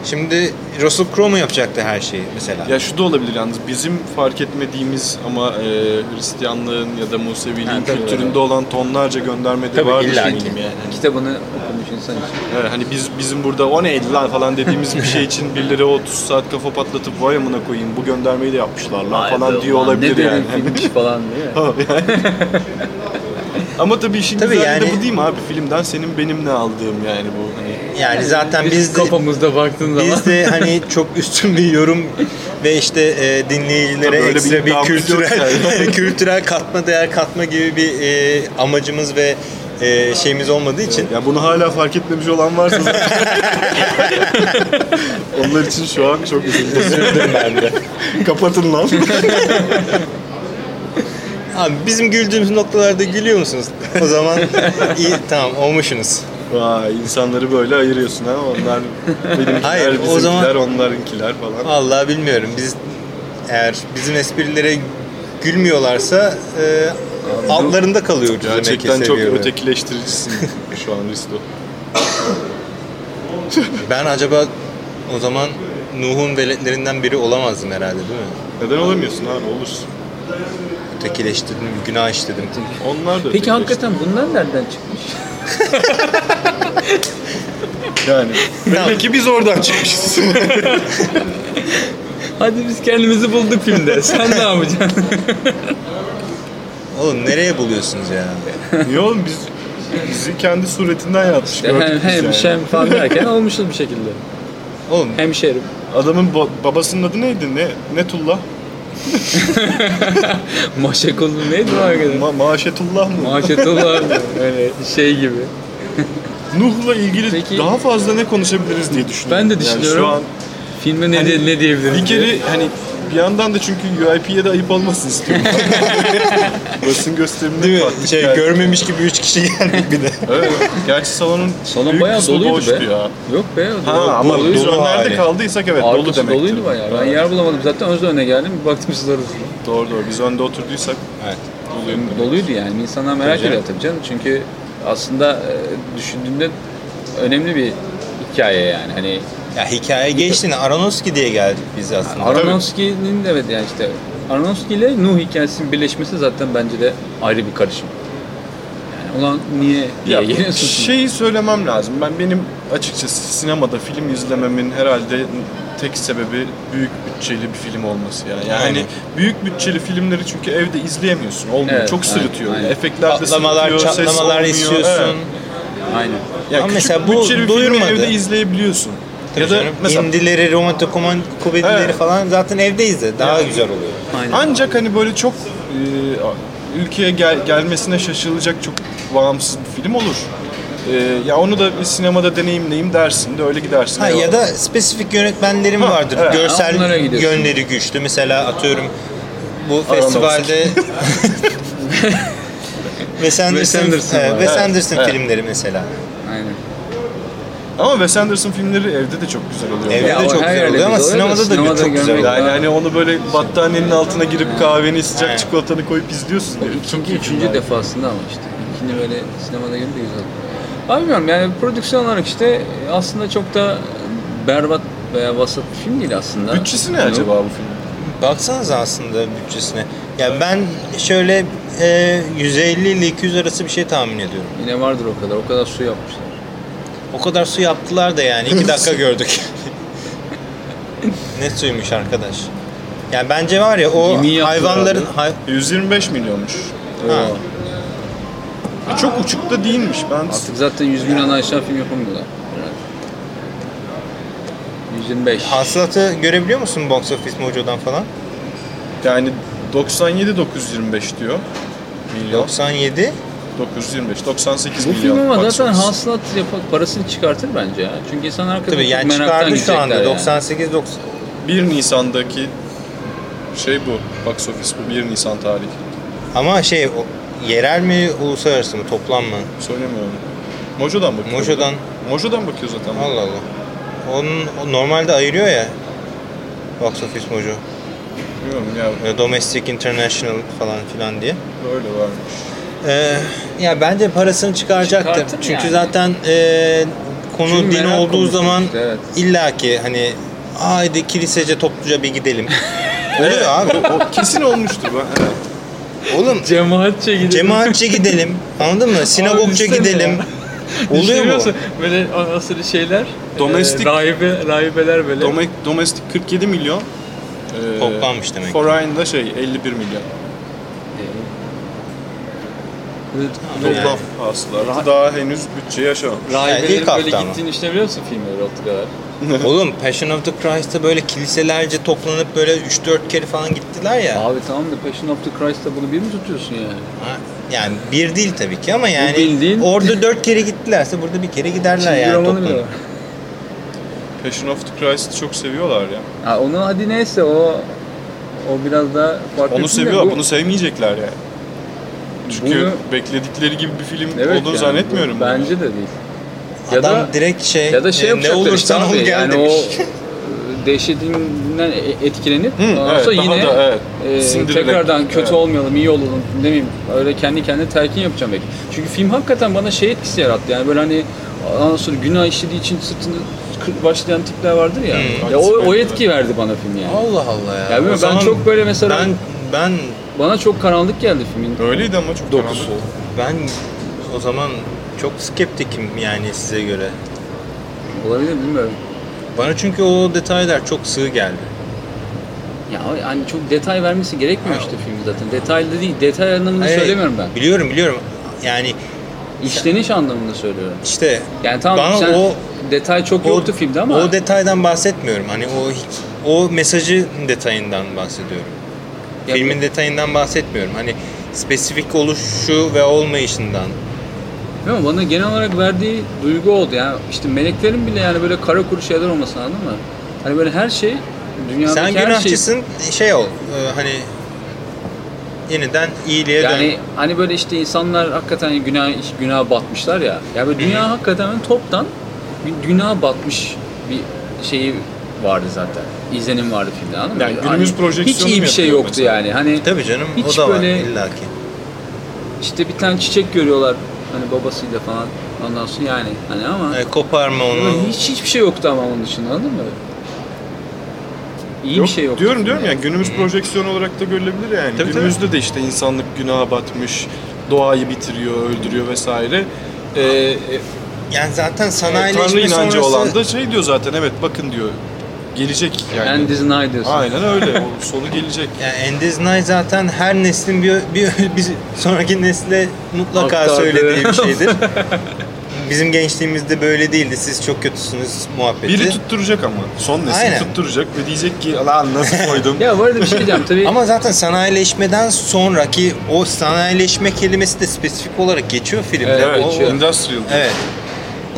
Şimdi Russell Crowe mu yapacaktı her şeyi mesela? Ya şu da olabilir yalnız bizim fark etmediğimiz ama e, Hristiyanlığın ya da Museviliğin Ha, tabii, kültüründe olan tonlarca gönderme de Tabii, vardır illa ki. eminim yani. Hani, Kitabını okumuş insan için. evet, hani biz bizim burada o neydi lan falan dediğimiz bir şey için birileri o 30 saat kafa patlatıp vay amına koyayım bu göndermeyi de yapmışlar lan Vay falan diyor ulan olabilir ne yani. derin filmmiş falan diye. Ama tabii işin Tabii güzelliği de yani- bu değil mi abi? Filmden senin benim ne aldığım yani bu. Hani Yani zaten Biz biz de, kafamızda baktığın zaman biz de hani çok üstün bir yorum ve işte e, dinleyicilere Tabii bir ekstra bir, yok kültürel yani. kültürel katma değer katma gibi bir e, amacımız ve e, şeyimiz olmadığı için Ya bunu hala fark etmemiş olan varsa Onlar için şu an çok üzüldüm. üzüldüm ben de. Kapatın lan. Abi bizim güldüğümüz noktalarda gülüyor musunuz? O zaman iyi tamam olmuşsunuz. Vay insanları böyle ayırıyorsun ha. Onlar benimkiler, Hayır, o bizimkiler, zaman- onlarınkiler falan. Vallahi bilmiyorum. Biz eğer bizim esprilere gülmüyorlarsa e, altlarında kalıyoruz demek ki Gerçekten çok seviyorum. ötekileştiricisin şu an Risto. Ben acaba o zaman Nuh'un veletlerinden biri olamazdım herhalde değil mi? Neden olamıyorsun abi? Olursun. Ötekileştirdim, günah işledim. Onlar da Peki hakikaten bunlar nereden çıkmış? Yani belli ki biz oradan çıkmışız. Hadi biz kendimizi bulduk filmde. Sen ne yapacaksın? Oğlum nereye buluyorsunuz ya? Niye oğlum biz bizi kendi suretinden yaratmış gördük hem biz hem yani. şem falan derken olmuşuz bir şekilde. Oğlum Hemşerim. Adamın ba- babasının adı neydi? Ne Netullah? Maşekolu neydi o arkadaş? Ma- Maşetullah mı? Maşetullah öyle şey gibi. Nuh'la ilgili Peki- daha fazla ne konuşabiliriz diye düşünüyorum. Ben de Yani düşünüyorum. şu an Filme ne, Hani ne diyebiliriz? bir kere hani bir yandan da çünkü UIP'ye de ayıp olmasın istiyorum. Basın gösteriminde değil mi? Şey görmemiş gibi üç kişi geldik bir de. Evet. Gerçi salonun Salon büyük bayağı kısmı doluydu boştu be. ya. Yok be. Ha dolu- ama doluydu. biz dolu önlerde hali. kaldıysak evet dolu Arkası demektir. doluydu bayağı. Ben Evet. yer bulamadım zaten. Öz öne geldim. Bir baktım sizler Doğru doğru. Biz önde oturduysak Evet. doluyum. Doluydu yani. İnsanlar merak Tabii ediyor tabii canım. Çünkü aslında e, düşündüğünde önemli bir hikaye yani. Hani Ya hikaye geçti. Aronofsky diye geldik biz aslında. Aronofsky'nin de evet yani işte Aronofsky ile Nuh hikayesinin birleşmesi zaten bence de ayrı bir karışım. Yani ulan niye diye Ya şeyi söylemem lazım. Ben benim açıkçası sinemada film izlememin herhalde tek sebebi büyük bütçeli bir film olması yani. Yani Aynen. büyük bütçeli filmleri çünkü evde izleyemiyorsun. Olmuyor. Evet, Çok sırıtıyor. aynen. Efektler de Patlamalar, sırıtıyor, ses çatlamalar olmuyor. istiyorsun. Evet. Aynen. Yani Ama küçük mesela bu bütçeli bir filmi doyurmadı. evde izleyebiliyorsun. Ya da mesela indileri, romantik komedi- komedileri Evet. falan zaten evdeyiz de daha Yani- güzel oluyor. Aynen. ancak hani böyle çok e, ülkeye gel, gelmesine şaşılacak çok bağımsız bir film olur. E, ya onu da bir sinemada deneyimleyeyim dersin de öyle gidersin. Ha, ya da spesifik yönetmenlerim Ha, vardır. evet. Görsel yönleri güçlü. Mesela atıyorum bu Aronofsky. festivalde Wes Anderson, Wes Anderson e. Wes Evet, Anderson evet. filmleri mesela. Ama Wes Anderson filmleri evde de çok güzel oluyor. Evde Ya de o çok her güzel yerde oluyor ama güzel oluyor da sinemada da sinemada çok güzel görmek oluyor. Yani daha- hani onu böyle battaniyenin altına girip kahveni sıcak çikolatanı koyup izliyorsun. Diye. ikinci, üçüncü defasında ama işte. İlkini böyle sinemada görünce güzel. Abi bilmiyorum yani prodüksiyon olarak işte aslında çok da berbat veya vasat bir film değil aslında. Bütçesi ne acaba bu film? Baksanıza aslında bütçesine. Ya ben şöyle e, 150 ile 200 arası bir şey tahmin ediyorum. Yine vardır o kadar. O kadar su yapmışlar. O kadar su yaptılar da yani 2 dakika gördük. ne suymuş arkadaş. Yani bence var ya o Gemiyi yaptılar hayvanların abi. hay- 125 milyonmuş. Ha. E, Çok uçukta değilmiş. Ben Artık zaten 100 milyon aşağı film yapamıyorlar. herhalde. 125. hasılatı görebiliyor musun Box Office Mojo'dan falan? yani 97 925 diyor. Milyon. 97. 925 98 Bu milyon. film ama box zaten office. hasılat yapar, parasını çıkartır bence ya. Çünkü insan arkada Tabii çok yani meraktan çıkardı şu gidecekler anda yani. 98 90. 1 Nisan'daki şey bu. Box office bu 1 Nisan tarihi. Ama şey o, yerel mi uluslararası mı toplam mı? Söylemiyorum. Mojo'dan bakıyor. Mojo'dan. Mojo'dan bakıyor zaten. Allah Allah. Onun o normalde ayırıyor ya. Box Office Mojo. Bilmiyorum ya Domestic International falan filan diye. böyle varmış. Ee, ya bence parasını çıkaracaktır. Çıkartır Çünkü yani. zaten e, konu Çünkü din olduğu zaman işte, evet. illaki hani haydi kilisece topluca bir gidelim. Oluyor abi. O kesin olmuştur. Ben, evet. Oğlum Cemaatçe gidelim. cemaatçe gidelim. Anladın mı? Sinagogça gidelim. ya. Oluyor mu? Böyle o nasıl şeyler. Domestik- E, rahibe, rahibeler böyle. Dome- domestik 47 milyon. Ee, Toplanmış demek. Foreign'da şey 51 milyon. Böyle Toplam hasılatı daha henüz bütçeyi aşamamış. Rahibelerin Yani ilk böyle hafta ama. gittiğini işte biliyor musun filmleri o kadar. Oğlum Passion of the Christ'ta böyle kiliselerce toplanıp böyle 3-4 kere falan gittiler ya. Abi tamam da Passion of the Christ'ta bunu bir mi tutuyorsun yani? Ha, Yani bir değil tabii ki ama yani bildiğin- orada 4 kere gittilerse burada bir kere giderler yani romanı bile toplanıp. var. Passion of the Christ'ı çok seviyorlar ya. Ha, onu hadi neyse o o biraz daha farklı. Onu de seviyorlar, bu- bunu sevmeyecekler yani. Çünkü Bunu- bekledikleri gibi bir film Evet olduğunu yani, zannetmiyorum. Bence de değil. Ya Adam da direkt şey ya da şey e, ne yapacaklar işte olursan ol abi, gel yani demiş. o e, dehşetinden e- etkilenip Hı, ondan evet, sonra daha yine da, evet, e, sindirerek, tekrardan kötü evet. olmayalım, iyi olalım ne bileyim öyle kendi kendine telkin yapacağım belki. Çünkü film hakikaten bana şey etkisi yarattı yani böyle hani ondan sonra günah işlediği için sırtını başlayan tipler vardır ya. Ya o, o etki verdi bana film yani. Allah Allah ya. Ya bilmiyorum, ben çok böyle mesela- ben ben Bana çok karanlık geldi filmin Öyleydi ama çok dokusu. karanlık. ben o zaman çok skeptikim yani size göre. Olabilir bilmiyorum. Bana çünkü o detaylar çok sığ geldi. Ya hani çok detay vermesi gerekmiyor işte film zaten. Detaylı değil, detay anlamında Hayır, söylemiyorum ben. Biliyorum biliyorum. Yani İşleniş anlamında söylüyorum. işte Yani tamam bana sen o detay çok o, yoktu filmde ama o detaydan bahsetmiyorum. Hani o o mesajı detayından bahsediyorum. Ya Filmin detayından bahsetmiyorum. Hani spesifik oluşu ve olmayışından. Değil mi? Bana genel olarak verdiği duygu oldu. Yani işte meleklerin bile yani böyle kara kuru şeyler olmasın anladın mı? Hani böyle her şey dünyadaki Sen her şey günahçısın şey ol. e, hani yeniden iyiliğe dön. yani hani böyle işte insanlar hakikaten günah günah batmışlar ya. Ya böyle dünya hakikaten toptan bir günah batmış bir şeyi vardı zaten. İzlenim vardı filmde anladın mı? Yani günümüz Hani projeksiyonu Hiç iyi bir şey yoktu mesela? yani. Hani Tabii canım Hiç o da böyle- var illaki. işte bir tane çiçek görüyorlar hani babasıyla falan ondan sonra yani hani ama E, koparma onu. Hiç hiçbir şey yoktu ama onun dışında anladın mı? İyi Yok, bir şey yoktu. Diyorum diyorum yani günümüz projeksiyonu olarak da görülebilir yani. Tabii, Günümüzde de işte insanlık günaha batmış, doğayı bitiriyor, öldürüyor vesaire. Ee, e, Yani zaten Tanrı sanayileşme inancı sonrası olan da şey diyor zaten evet bakın diyor gelecek yani. And is night diyorsun. Aynen öyle. O sonu gelecek. yani Endiz Night zaten her neslin bir, bir, bir sonraki nesle mutlaka Aktardığı. söylediği bir şeydir. Bizim gençliğimizde böyle değildi. Siz çok kötüsünüz muhabbeti. Biri tutturacak ama. Son nesil Aynen. tutturacak ve diyecek ki lan nasıl koydum. Ya bu arada bir şey diyeceğim tabii. Ama zaten sanayileşmeden sonraki o sanayileşme kelimesi de spesifik olarak geçiyor filmde. Evet, evet, O- geçiyor. industrial. Evet.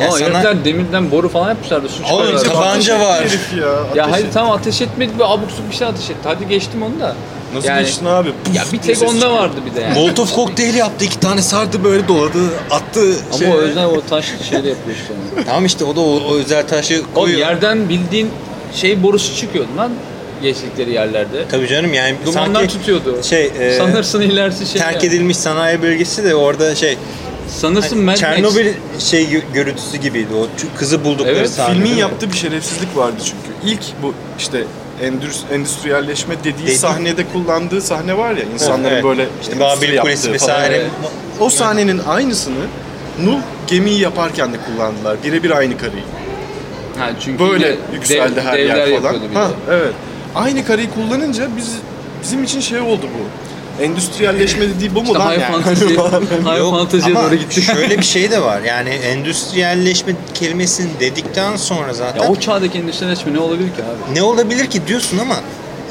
Ama Ya sana- herifler demirden boru falan yapmışlardı. Su Oğlum, çıkarıyorlar. taban- tabanca var. Herif ya. Ya etti. tamam ateş etmedi ve abuk subuk bir şey ateş etti. Hadi geçtim onu da. Nasıl Yani- geçtin abi? Puf Ya bir tek onda çıkıyor. vardı bir de yani. Molotov kokteyli yaptı. iki tane sardı böyle doladı. Attı. Ama şey- o özel o taş şeyle yapıyor işte onu. Tamam işte o da o, o özel taşı Oğlum koyuyor. yerden bildiğin şey borusu çıkıyordu lan geçtikleri yerlerde. Tabii canım yani Dumanlar sanki tutuyordu. şey e, Sanırsın ilerisi şey. terk ya. edilmiş sanayi bölgesi de orada şey Sanırsın Mad Max. Çernobil şey gö- görüntüsü gibiydi o kızı buldukları Evet, sahne. Filmin yaptığı bir şerefsizlik vardı çünkü. İlk bu işte endüs- endüstriyelleşme dediği Dedi- sahnede kullandığı sahne var ya insanların Evet. böyle işte endüstri Babil Kulesi vesaire. Evet. O sahnenin aynısını Nuh gemiyi yaparken de kullandılar. Birebir aynı kareyi. Ha, çünkü Böyle yükseldi dev- her yer falan. Ha, evet. Aynı kareyi kullanınca biz bizim için şey oldu bu. Endüstriyelleşme dediği bu mu İşte lan high yani? fantasy, high Yok, fantasy'ye ama doğru gitti. şöyle bir şey de var. Yani endüstriyelleşme kelimesini dedikten sonra zaten Ya o çağdaki endüstrileşme ne olabilir ki abi? ne olabilir ki diyorsun ama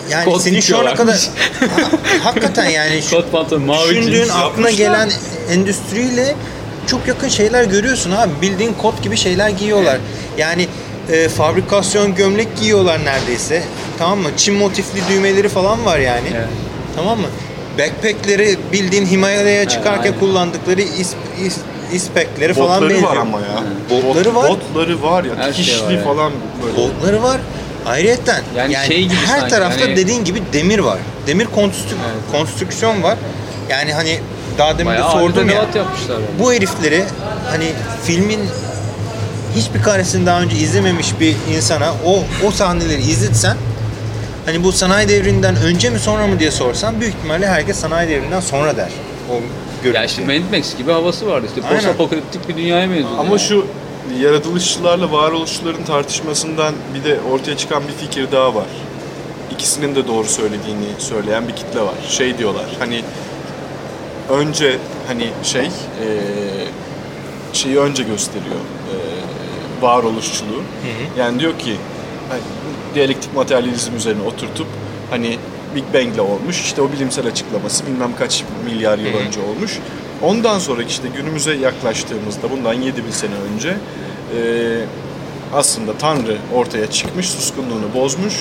yani Kod senin şu ana kadar. Ha, hakikaten yani şu, Kot pantolon, mavi düşündüğün aklına yapmışlar. gelen endüstriyle çok yakın şeyler görüyorsun abi. Bildiğin kot gibi şeyler giyiyorlar. Yani e, fabrikasyon gömlek giyiyorlar neredeyse. Tamam mı? Çin motifli düğmeleri falan var yani. Evet. Tamam mı? Backpack'leri bildiğin Himalaya'ya çıkarken aynen. kullandıkları is, is, ispekleri falan Botları benziyor. var ama ya. Botları Bot- var. Botları var ya. Her şey dikişli var yani. falan böyle. Botları var. Ayrıyeten Yani yani, şey gibi her sanki, tarafta hani- dediğin gibi demir var. Demir konstrü- Evet. konstrüksiyon var. Yani hani daha demin de Bayağı sordum ya. yapmışlar yani. Bu herifleri hani filmin hiçbir karesini daha önce izlememiş bir insana o o sahneleri izletsen hani bu sanayi devrinden önce mi sonra mı diye sorsan büyük ihtimalle herkes sanayi devrinden sonra der. O görüntü. Ya işte Mad Max gibi havası vardı işte. Aynen. Post apokaliptik bir dünyaya benziyor. Ama şu yaratılışçılarla varoluşçuların tartışmasından bir de ortaya çıkan bir fikir daha var. İkisinin de doğru söylediğini söyleyen bir kitle var. Şey diyorlar hani önce hani şey eee, şeyi önce gösteriyor eee, varoluşçuluğu. Yani diyor ki hani, diyalektik materyalizm üzerine oturtup hani Big Bang'le olmuş. işte o bilimsel açıklaması bilmem kaç milyar yıl önce olmuş. Ondan sonraki işte günümüze yaklaştığımızda bundan 7000 sene önce eee, aslında Tanrı ortaya çıkmış, suskunluğunu bozmuş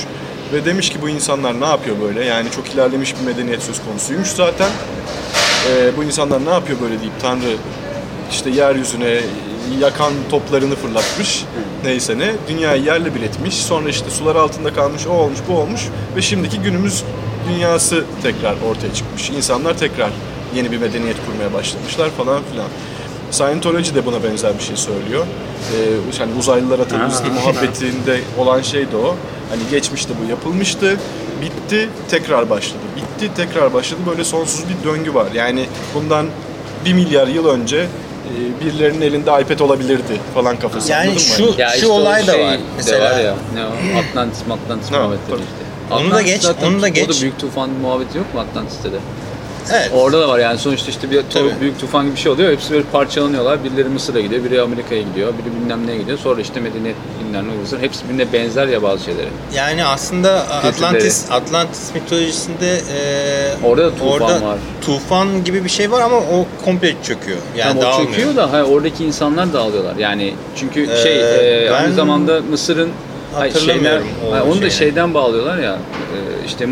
ve demiş ki bu insanlar ne yapıyor böyle? Yani çok ilerlemiş bir medeniyet söz konusuymuş zaten. Eee, bu insanlar ne yapıyor böyle deyip Tanrı işte yeryüzüne yakan toplarını fırlatmış neyse ne dünyayı yerle bir etmiş sonra işte sular altında kalmış o olmuş bu olmuş ve şimdiki günümüz dünyası tekrar ortaya çıkmış insanlar tekrar yeni bir medeniyet kurmaya başlamışlar falan filan Scientology de buna benzer bir şey söylüyor. Ee, hani uzaylılara terörist muhabbetinde olan şey de o. Hani geçmişte bu yapılmıştı, bitti, tekrar başladı. Bitti, tekrar başladı. Böyle sonsuz bir döngü var. Yani bundan bir milyar yıl önce birilerinin elinde iPad olabilirdi falan kafası. Yani anladın mı? şu- Ya şu işte o olay da şey var. de Mesela- var ya. Ne o? Atlantis Atlantis Ha, muhabbetleri tabii. işte. Onu da Atlantis geç, zaten- onu da O geç. da büyük tufan muhabbeti yok mu Atlantis'te de? Evet. Orada da var yani sonuçta işte bir to- büyük tufan gibi bir şey oluyor. Hepsi böyle parçalanıyorlar. Birileri Mısır'a gidiyor, biri Amerika'ya gidiyor, biri bilmem neye gidiyor. Sonra işte medeniyet bilmem ne oluyor. Hepsi birbirine benzer ya bazı şeyleri. Yani aslında Kültürleri. Atlantis Atlantis mitolojisinde e, Orada da tufan orada var. Tufan gibi bir şey var ama o komple çöküyor. Yani Tam o dağılmıyor. çöküyor da hayır, oradaki insanlar dağılıyorlar. Yani çünkü Ee, şey e, ben aynı zamanda Mısır'ın hayır, hatırlamıyorum o hayır, onu da şeyden bağlıyorlar ya. e, işte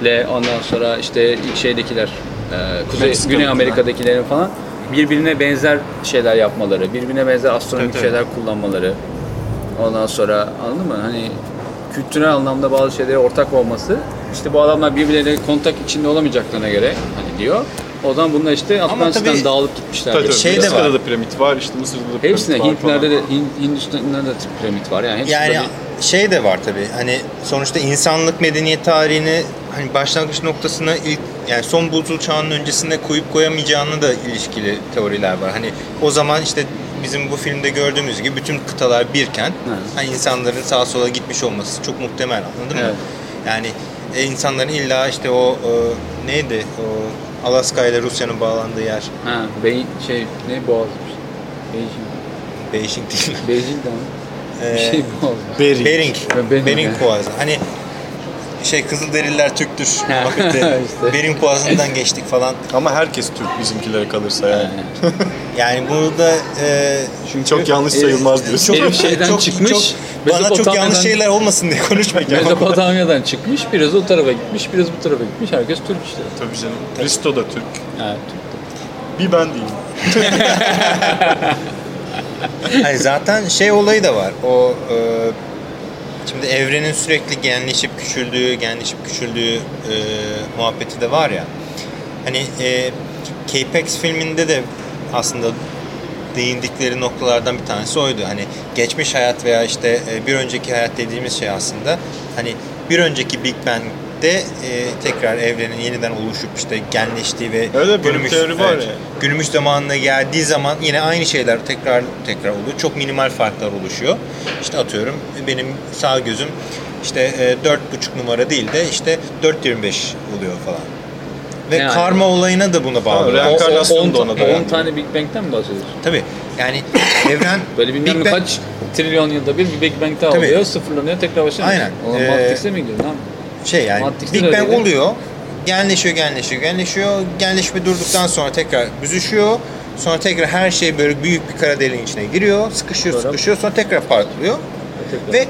Mısır'dakilerle ondan sonra işte ilk şeydekiler e, Kuzey Meksikalılar. Güney Amerika'dakilerin falan birbirine benzer şeyler yapmaları, birbirine benzer astronomik tabii. şeyler kullanmaları. Ondan sonra anladın mı? Hani kültürel anlamda bazı şeylere ortak olması. İşte bu adamlar birbirleriyle kontak içinde olamayacaklarına göre hani diyor. O zaman bunlar işte Atlantis'ten tabii- dağılıp gitmişler. Tabii, tabii. şey de var. da piramit var, işte Mısır'da da piramit Hepsine var Hintlerde falan. de Hin- Hindistan'da da piramit var yani. Hepsi Yani şey de var tabii. Hani sonuçta insanlık medeniyet tarihini hani başlangıç noktasına ilk yani son buzul çağının öncesinde koyup koyamayacağını da ilişkili teoriler var. Hani o zaman işte bizim bu filmde gördüğümüz gibi bütün kıtalar birken hani insanların sağa sola gitmiş olması çok muhtemel anladın mı? Evet. Yani e, insanların illa işte o e, neydi o Alaska ile Rusya'nın bağlandığı yer. Ha, Beyin şey ne boğazmış. Beijing. Beijing değil. Beijing'den mi? Bir Ee, şey boğaz. Bering. Bering. Bering. Boğazı. Hani şey Kızılderililer Türktür Ha, muhabbeti. işte. Bering Boğazı'ndan geçtik falan. Ama herkes Türk bizimkilere kalırsa yani. Yani bunu da e, Çünkü çok yanlış sayılmaz diyorsun. Herif şeyden çıkmış, Bana çok yanlış şeyler olmasın diye konuşmayacağım. Mezopotamya'dan çıkmış, biraz o tarafa gitmiş, biraz bu tarafa gitmiş. Herkes Türk işte. Tabii canım. Risto da Türk. Ha, Türk. Bir ben değilim. Hayır, zaten şey olayı da var. O e, şimdi evrenin sürekli genleşip küçüldüğü, genleşip küçüldüğü e, muhabbeti de var ya. Hani e, K-Pax filminde de aslında değindikleri noktalardan bir tanesi oydu. Hani geçmiş hayat veya işte e, bir önceki hayat dediğimiz şey aslında hani bir önceki Big Bang'de e, tekrar evrenin yeniden oluşup işte genleştiği ve Öyle bir teori var ya. günümüz zamanına geldiği zaman yine aynı şeyler tekrar tekrar oluyor. Çok minimal farklar oluşuyor. İşte atıyorum benim sağ gözüm işte e, 4,5 numara değil de işte 4.25 oluyor falan. Ve Yani- karma olayına da buna bağlı. Reenkarnasyon da ona 10 dayanıyor. tane Big Bang'ten mi bahsediyorsun? Tabii. Yani evren Böyle bilmem Big Bang- kaç trilyon yılda bir bir Big Bang daha oluyor, sıfırlanıyor, tekrar başlıyor. Aynen. O Ee, Matrix'e mi gidiyor? Şey yani Matrix'te Big de Bang oluyor. Genleşiyor, genleşiyor, genleşiyor. Genleşme durduktan sonra tekrar büzüşüyor. Sonra tekrar her şey böyle büyük bir kara deliğin içine giriyor. Sıkışıyor, Sonra- sıkışıyor. Sonra tekrar patlıyor. Tekrar. Ve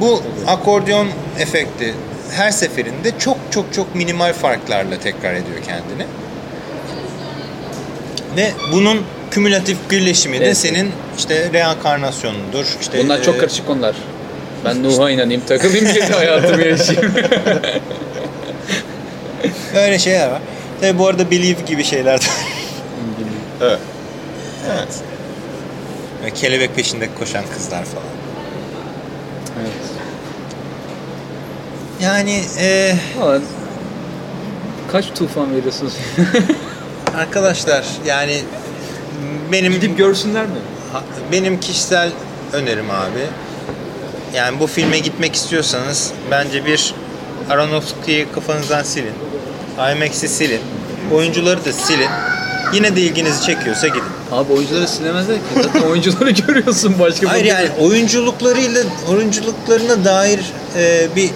bu akordeon efekti her seferinde çok çok çok minimal farklarla tekrar ediyor kendini. Ve bunun kümülatif birleşimi de Evet. senin işte reenkarnasyonudur. İşte Bunlar çok e, karışık konular. Ben Nuh'a inanayım, takılayım kendi hayatımı yaşayayım. Öyle şeyler var. Tabi bu arada believe gibi şeyler de Evet. Evet. Ve kelebek peşinde koşan kızlar falan. Evet. Yani e, Valla kaç tufan veriyorsunuz? arkadaşlar yani benim Gidip görsünler mi? Benim kişisel önerim abi. Yani bu filme gitmek istiyorsanız bence bir Aronofsky'yi kafanızdan silin. IMAX'i silin. Oyuncuları da silin. Yine de ilginizi çekiyorsa gidin. Abi oyuncuları silemezler ki. Zaten oyuncuları görüyorsun başka Hayır yani oyunculuklarıyla oyunculuklarına dair e, bir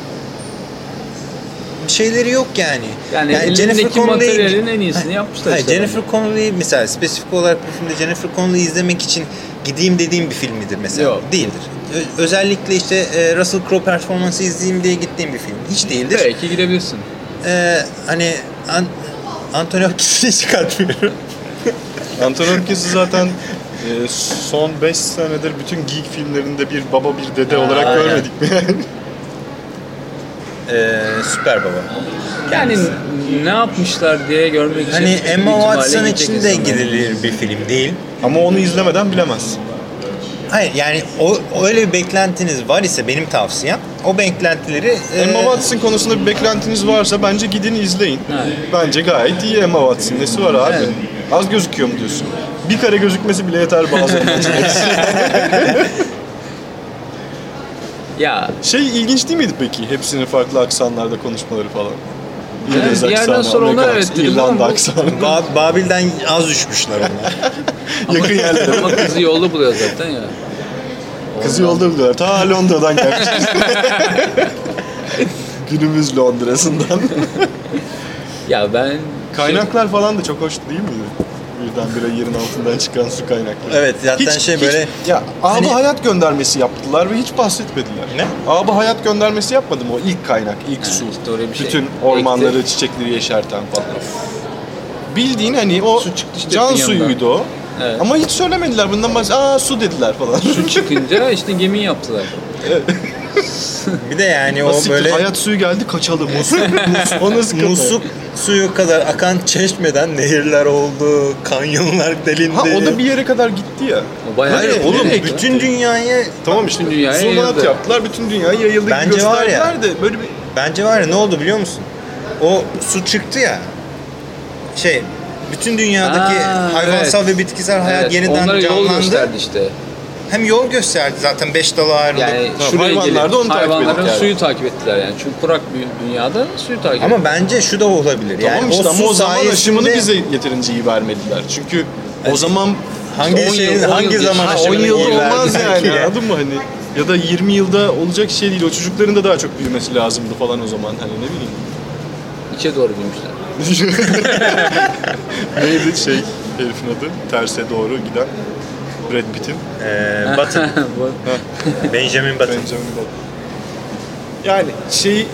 şeyleri yok yani. Yani, elindeki materyalin en iyisini yapmışlar Hayır, işte Jennifer Connelly'i mesela spesifik olarak bu filmde Jennifer Connelly'i izlemek için gideyim dediğim bir film midir mesela? Yok. Değildir. Ö- özellikle işte e, Russell Crowe performansı izleyeyim diye gittiğim bir film. Hiç değildir. Belki gidebilirsin. E, hani An Anthony Hopkins'i çıkartmıyorum. Anton Hopkins'i zaten e, son 5 senedir bütün geek filmlerinde bir baba bir dede olarak aynen. görmedik mi yani? E, süper baba. Yani ne yapmışlar diye görmek için. Hani Emma Watson için de gidilir bir film değil. Ama onu izlemeden bilemez. Hayır yani o öyle bir beklentiniz var ise benim tavsiyem o beklentileri e, Emma Watson konusunda bir beklentiniz varsa bence gidin izleyin. Evet. Bence gayet iyi Emma Watson. Nesi var abi? Evet. Az gözüküyor mu diyorsun? Bir kare gözükmesi bile yeter için. Ya Şey ilginç değil miydi peki? Hepsinin farklı aksanlarda konuşmaları falan. İngiliz bir yerden sonra Amerikan evet ama İrlanda aksanı. Ba- Babil'den az düşmüşler onlar. Yakın yerlere. ama kızı yolda buluyor zaten ya. Kızı yolda buluyorlar. Ta Londra'dan gelmiş. Günümüz Londra'sından. Ya ben Kaynaklar falan da çok hoş değil miydi? Birdenbire yerin altından çıkan su kaynakları. Evet, zaten şey böyle- Ya abi Hani- hayat göndermesi yaptılar ve hiç bahsetmediler. Ne? Abi hayat göndermesi yapmadı mı o ilk kaynak, ilk su. işte oraya bir şey Bütün ekti. ormanları, çiçekleri yeşerten falan. Bildiğin hani o Su çıktı işte can suyuydu o. Evet. Ama hiç söylemediler bundan bahs Aa su dediler falan. su çıkınca işte gemi yaptılar. Bir de yani o Basit, böyle hayat suyu geldi kaçalım. Musluk, o nasıl kafa? musluk suyu kadar akan çeşmeden nehirler oldu, kanyonlar delindi. Ha o da bir yere kadar gitti ya. O bayağı Hayır Nereye oğlum gitti? bütün dünyaya Tamam işte. Bütün dünyaya yayıldı. yaptılar. Bütün dünyaya yayıldı Bence var ya. de böyle bir bence var ya ne oldu biliyor musun? O su çıktı ya. Şey bütün dünyadaki Ha, hayvansal evet. ve bitkisel hayat Evet, yeniden onlara yol canlandı. gösterdi işte. Hem yol gösterdi zaten beş dala ayrıldık. Yani şuraya hayvanlar da onu takip hayvanların yani. suyu takip ettiler yani. Çünkü kurak bir dünyada suyu takip Ama bence şu da olabilir. Yani tamam işte o ama o zaman sayesinde aşımını bize yeterince iyi vermediler. Çünkü o zaman hangi on şeyin yıl- hangi yıl zaman. Ha, 10 aşımını yılda olmaz yani ya. anladın mı hani ya da 20 yılda olacak şey değil o çocukların da daha çok büyümesi lazımdı falan o zaman hani ne bileyim. içe doğru büyümüşler. Neydi şey herifin adı terse doğru giden Brad Pitt'in Ee, Button. Bu- Benjamin Button. Benjamin Button. Yani şey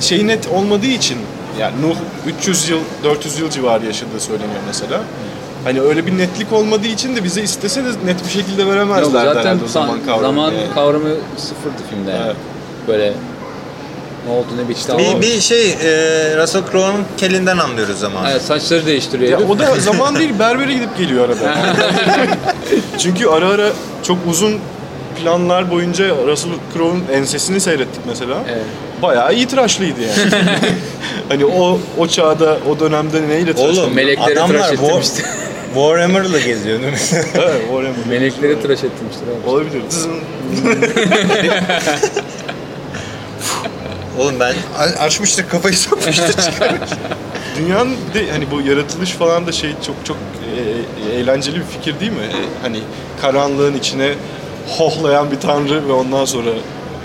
şey net olmadığı için yani Nuh 300 yıl 400 yıl civarı yaşadığı söyleniyor mesela. Hani öyle bir netlik olmadığı için de bize istese de net bir şekilde Yok, veremezler zaten herhalde o zaman kavramı. zaman yani. kavramı sıfırdı filmde yani. Evet. Böyle ne oldu ne bitti ama. Bir, bir şey e, Russell Crowe'un kelinden anlıyoruz zaman. Evet, saçları değiştiriyor. Ya herif. o da zaman değil berbere gidip geliyor arada. Çünkü ara ara çok uzun planlar boyunca Russell Crowe'un ensesini seyrettik mesela. Evet. Bayağı iyi tıraşlıydı yani. hani o o çağda, o dönemde neyle tıraşlanıyor? Oğlum Melekleri adamlar tıraş War, ettirmişti. Warhammer'la geziyor değil mi? Evet, Buffett. Melekleri tıraş ettirmiştir abi. Olabilir. Zın. Oğlum ben a- açmıştık kafayı sokmuştuk. Dünyanın de hani bu yaratılış falan da şey çok çok e, e, eğlenceli bir fikir değil mi? E, hani karanlığın içine hohlayan bir tanrı ve ondan sonra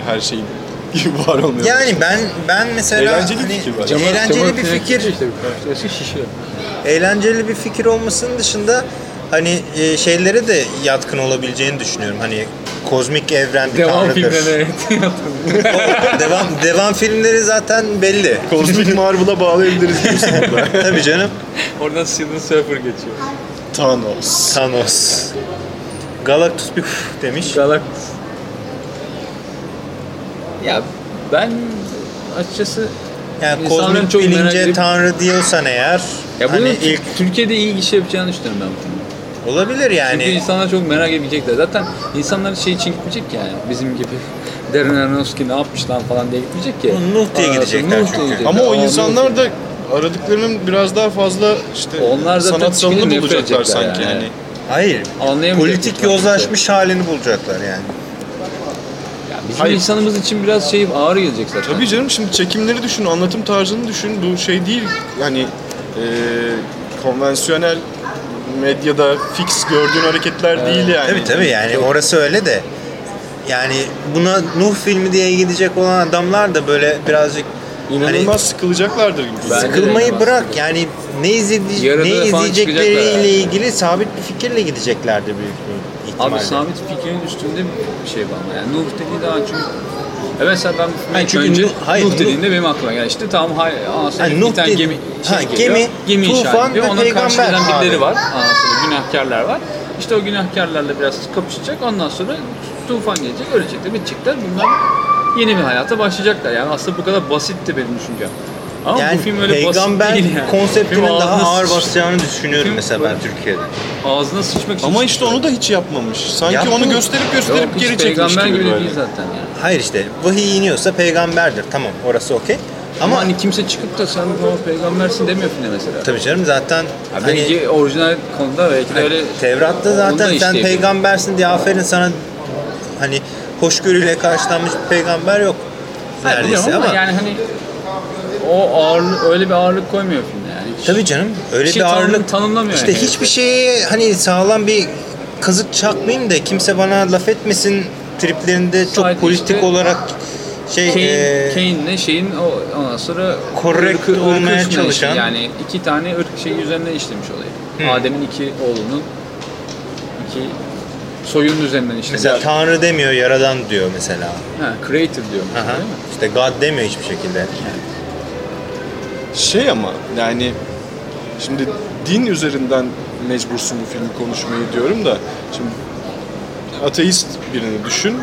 her şey var olmuyor. yani ben ben mesela Eğlenceli bir hani, fikir bence. Camı- eğlenceli camı bir fikir işte, şişiyor. eğlenceli bir fikir olmasının dışında hani e, şeylere de yatkın olabileceğini düşünüyorum. Hani kozmik evren bir Devam tanrıdır. filmlerine evet. O devam devam filmleri zaten belli. Kozmik Marvel'a bağlayabiliriz diyorsun burada. Tabii canım. Oradan Silver Surfer geçiyor. Thanos. Thanos. Galactus bir demiş. Galactus. Ya ben açıkçası Yani kozmik çok merak bilince edip- tanrı diyorsan eğer ya bunu hani ilk ilk Türkiye'de iyi iş yapacağını düşünüyorum ben bu. Olabilir yani. Çünkü insanlar çok merak edecekler. Zaten insanlar şey için gitmeyecek ki yani bizim gibi Darren Aronofsky ne yapmış lan falan diye gitmeyecek ki. Nuh diye gidecekler Nuh çünkü. gidecekler. Ama o insanlar da aradıklarının biraz daha fazla işte Onlar zaten tipini nefret bulacaklar sanki yani. yani. Hayır. Politik yozlaşmış halini bulacaklar yani. Ya bizim Hayır. insanımız için biraz şey ağır gelecek zaten. Tabii canım şimdi çekimleri düşün, anlatım tarzını düşün. Bu şey değil yani e, konvansiyonel medyada fix gördüğün hareketler değil yani. Tabii tabii yani orası öyle de. Yani buna Nuh filmi diye gidecek olan adamlar da böyle birazcık İnanılmaz hani sıkılacaklardır gibi. Ben- sıkılmayı bırak yani ne, izledi, Yarıda ne izleyecekleriyle yani. ilgili sabit bir fikirle gideceklerdir büyük bir ihtimalle. Abi sabit fikrin üstünde bir şey var ama yani Nuh dediği daha çünkü e mesela ben Hayır, çünkü önce Nuh- hayır, Nuh Nuh- dediğinde benim aklıma geldi. İşte tamam hay, anasını Yani bir Nuh tane gemi şey Ha, geliyor. gemi, gemi tufan ve Ona karşı gelen birileri var. Anasını günahkarlar var. İşte o günahkarlarla biraz kapışacak. Ondan sonra tufan gelecek, ölecekler, bitecekler. Bunlar yeni bir hayata başlayacaklar. Yani aslında bu kadar basitti benim düşüncem. Ama yani bu film öyle peygamber basit değil yani. konseptinin Film daha ağır sıç- basacağını düşünüyorum Film mesela ben böyle- Türkiye'de. Ağzına sıçmak için Ama işte onu da hiç yapmamış. Sanki Yaptı onu gösterip Yok, gösterip hiç geri çekmiş peygamber gibi gibi böyle. değil zaten yani. Hayır işte vahiy iniyorsa peygamberdir tamam orası okey. Ama Ama hani kimse çıkıp da sen o peygambersin demiyor filmde mesela. tabii canım zaten Ya hani belki orijinal konuda belki de öyle Tevrat'ta zaten sen peygambersin diye aferin sana hani hoşgörüyle karşılanmış bir peygamber yok neredeyse biliyorum ama, yani hani o ağırlık öyle bir ağırlık koymuyor filmde yani. Hiç- tabii canım öyle şey bir tanım- ağırlık tanımlamıyor işte yani. hiçbir şeye hani sağlam bir kazık çakmayayım da kimse bana laf etmesin triplerinde çok Sadece politik işte olarak şey Kane, e, Kane'le şeyin o ondan sonra Correct olmaya üstüne çalışan- işlemiş. yani iki tane ırk şey üzerine işlemiş olayı. Hı. Adem'in iki oğlunun iki soyunun üzerinden işlemiş. mesela Tanrı demiyor yaradan diyor mesela. ha, creator diyor mesela, Aha. değil mi? İşte God demiyor hiçbir şekilde. Şey ama yani şimdi din üzerinden mecbursun bu filmi konuşmayı diyorum da şimdi ateist birini düşün.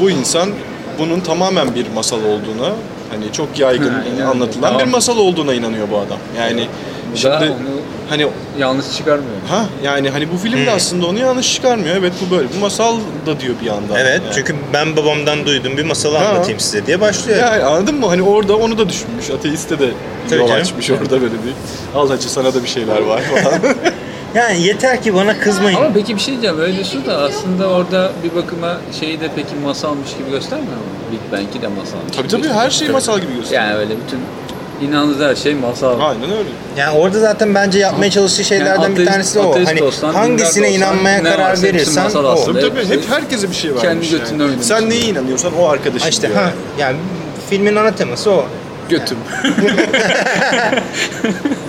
Bu insan bunun tamamen bir masal olduğuna hani çok yaygın Ha, inanıyor. anlatılan bir Tamam. masal olduğuna inanıyor bu adam. Yani Bu şimdi onu hani yanlış çıkarmıyor. ha yani hani bu film de aslında onu yanlış çıkarmıyor. Evet bu böyle. Bu masal da diyor bir yandan. Evet Yani. çünkü ben babamdan duyduğum bir masalı Ha. anlatayım size diye başlıyor. Yani anladın mı? Hani orada onu da düşünmüş. Ateiste de Tabii yol canım. açmış orada böyle bir. Al hacı sana da bir şeyler var falan. Yani yeter ki bana kızmayın. Ama peki bir şey diyeceğim. Öyle şu da aslında orada bir bakıma şeyi de peki masalmış gibi göstermiyor mu? Big Bang'i de masalmış tabii gibi tabii her şey masal gibi gösteriyor. Yani öyle bütün inandığınız her şey masal. Aynen öyle. Yani orada zaten bence yapmaya çalıştığı şeylerden Yani bir ateist- tanesi de o. ateist Hani olsan, hangisine dindar da olsan, inanmaya ne karar varsa hepsi verirsen masal o. aslında. Tabii tabii hepsi hep herkese bir şey var. kendi oynamış. Sen neye inanıyorsan o arkadaşın Ha işte diyor. ha yani filmin ana teması o. Götüm.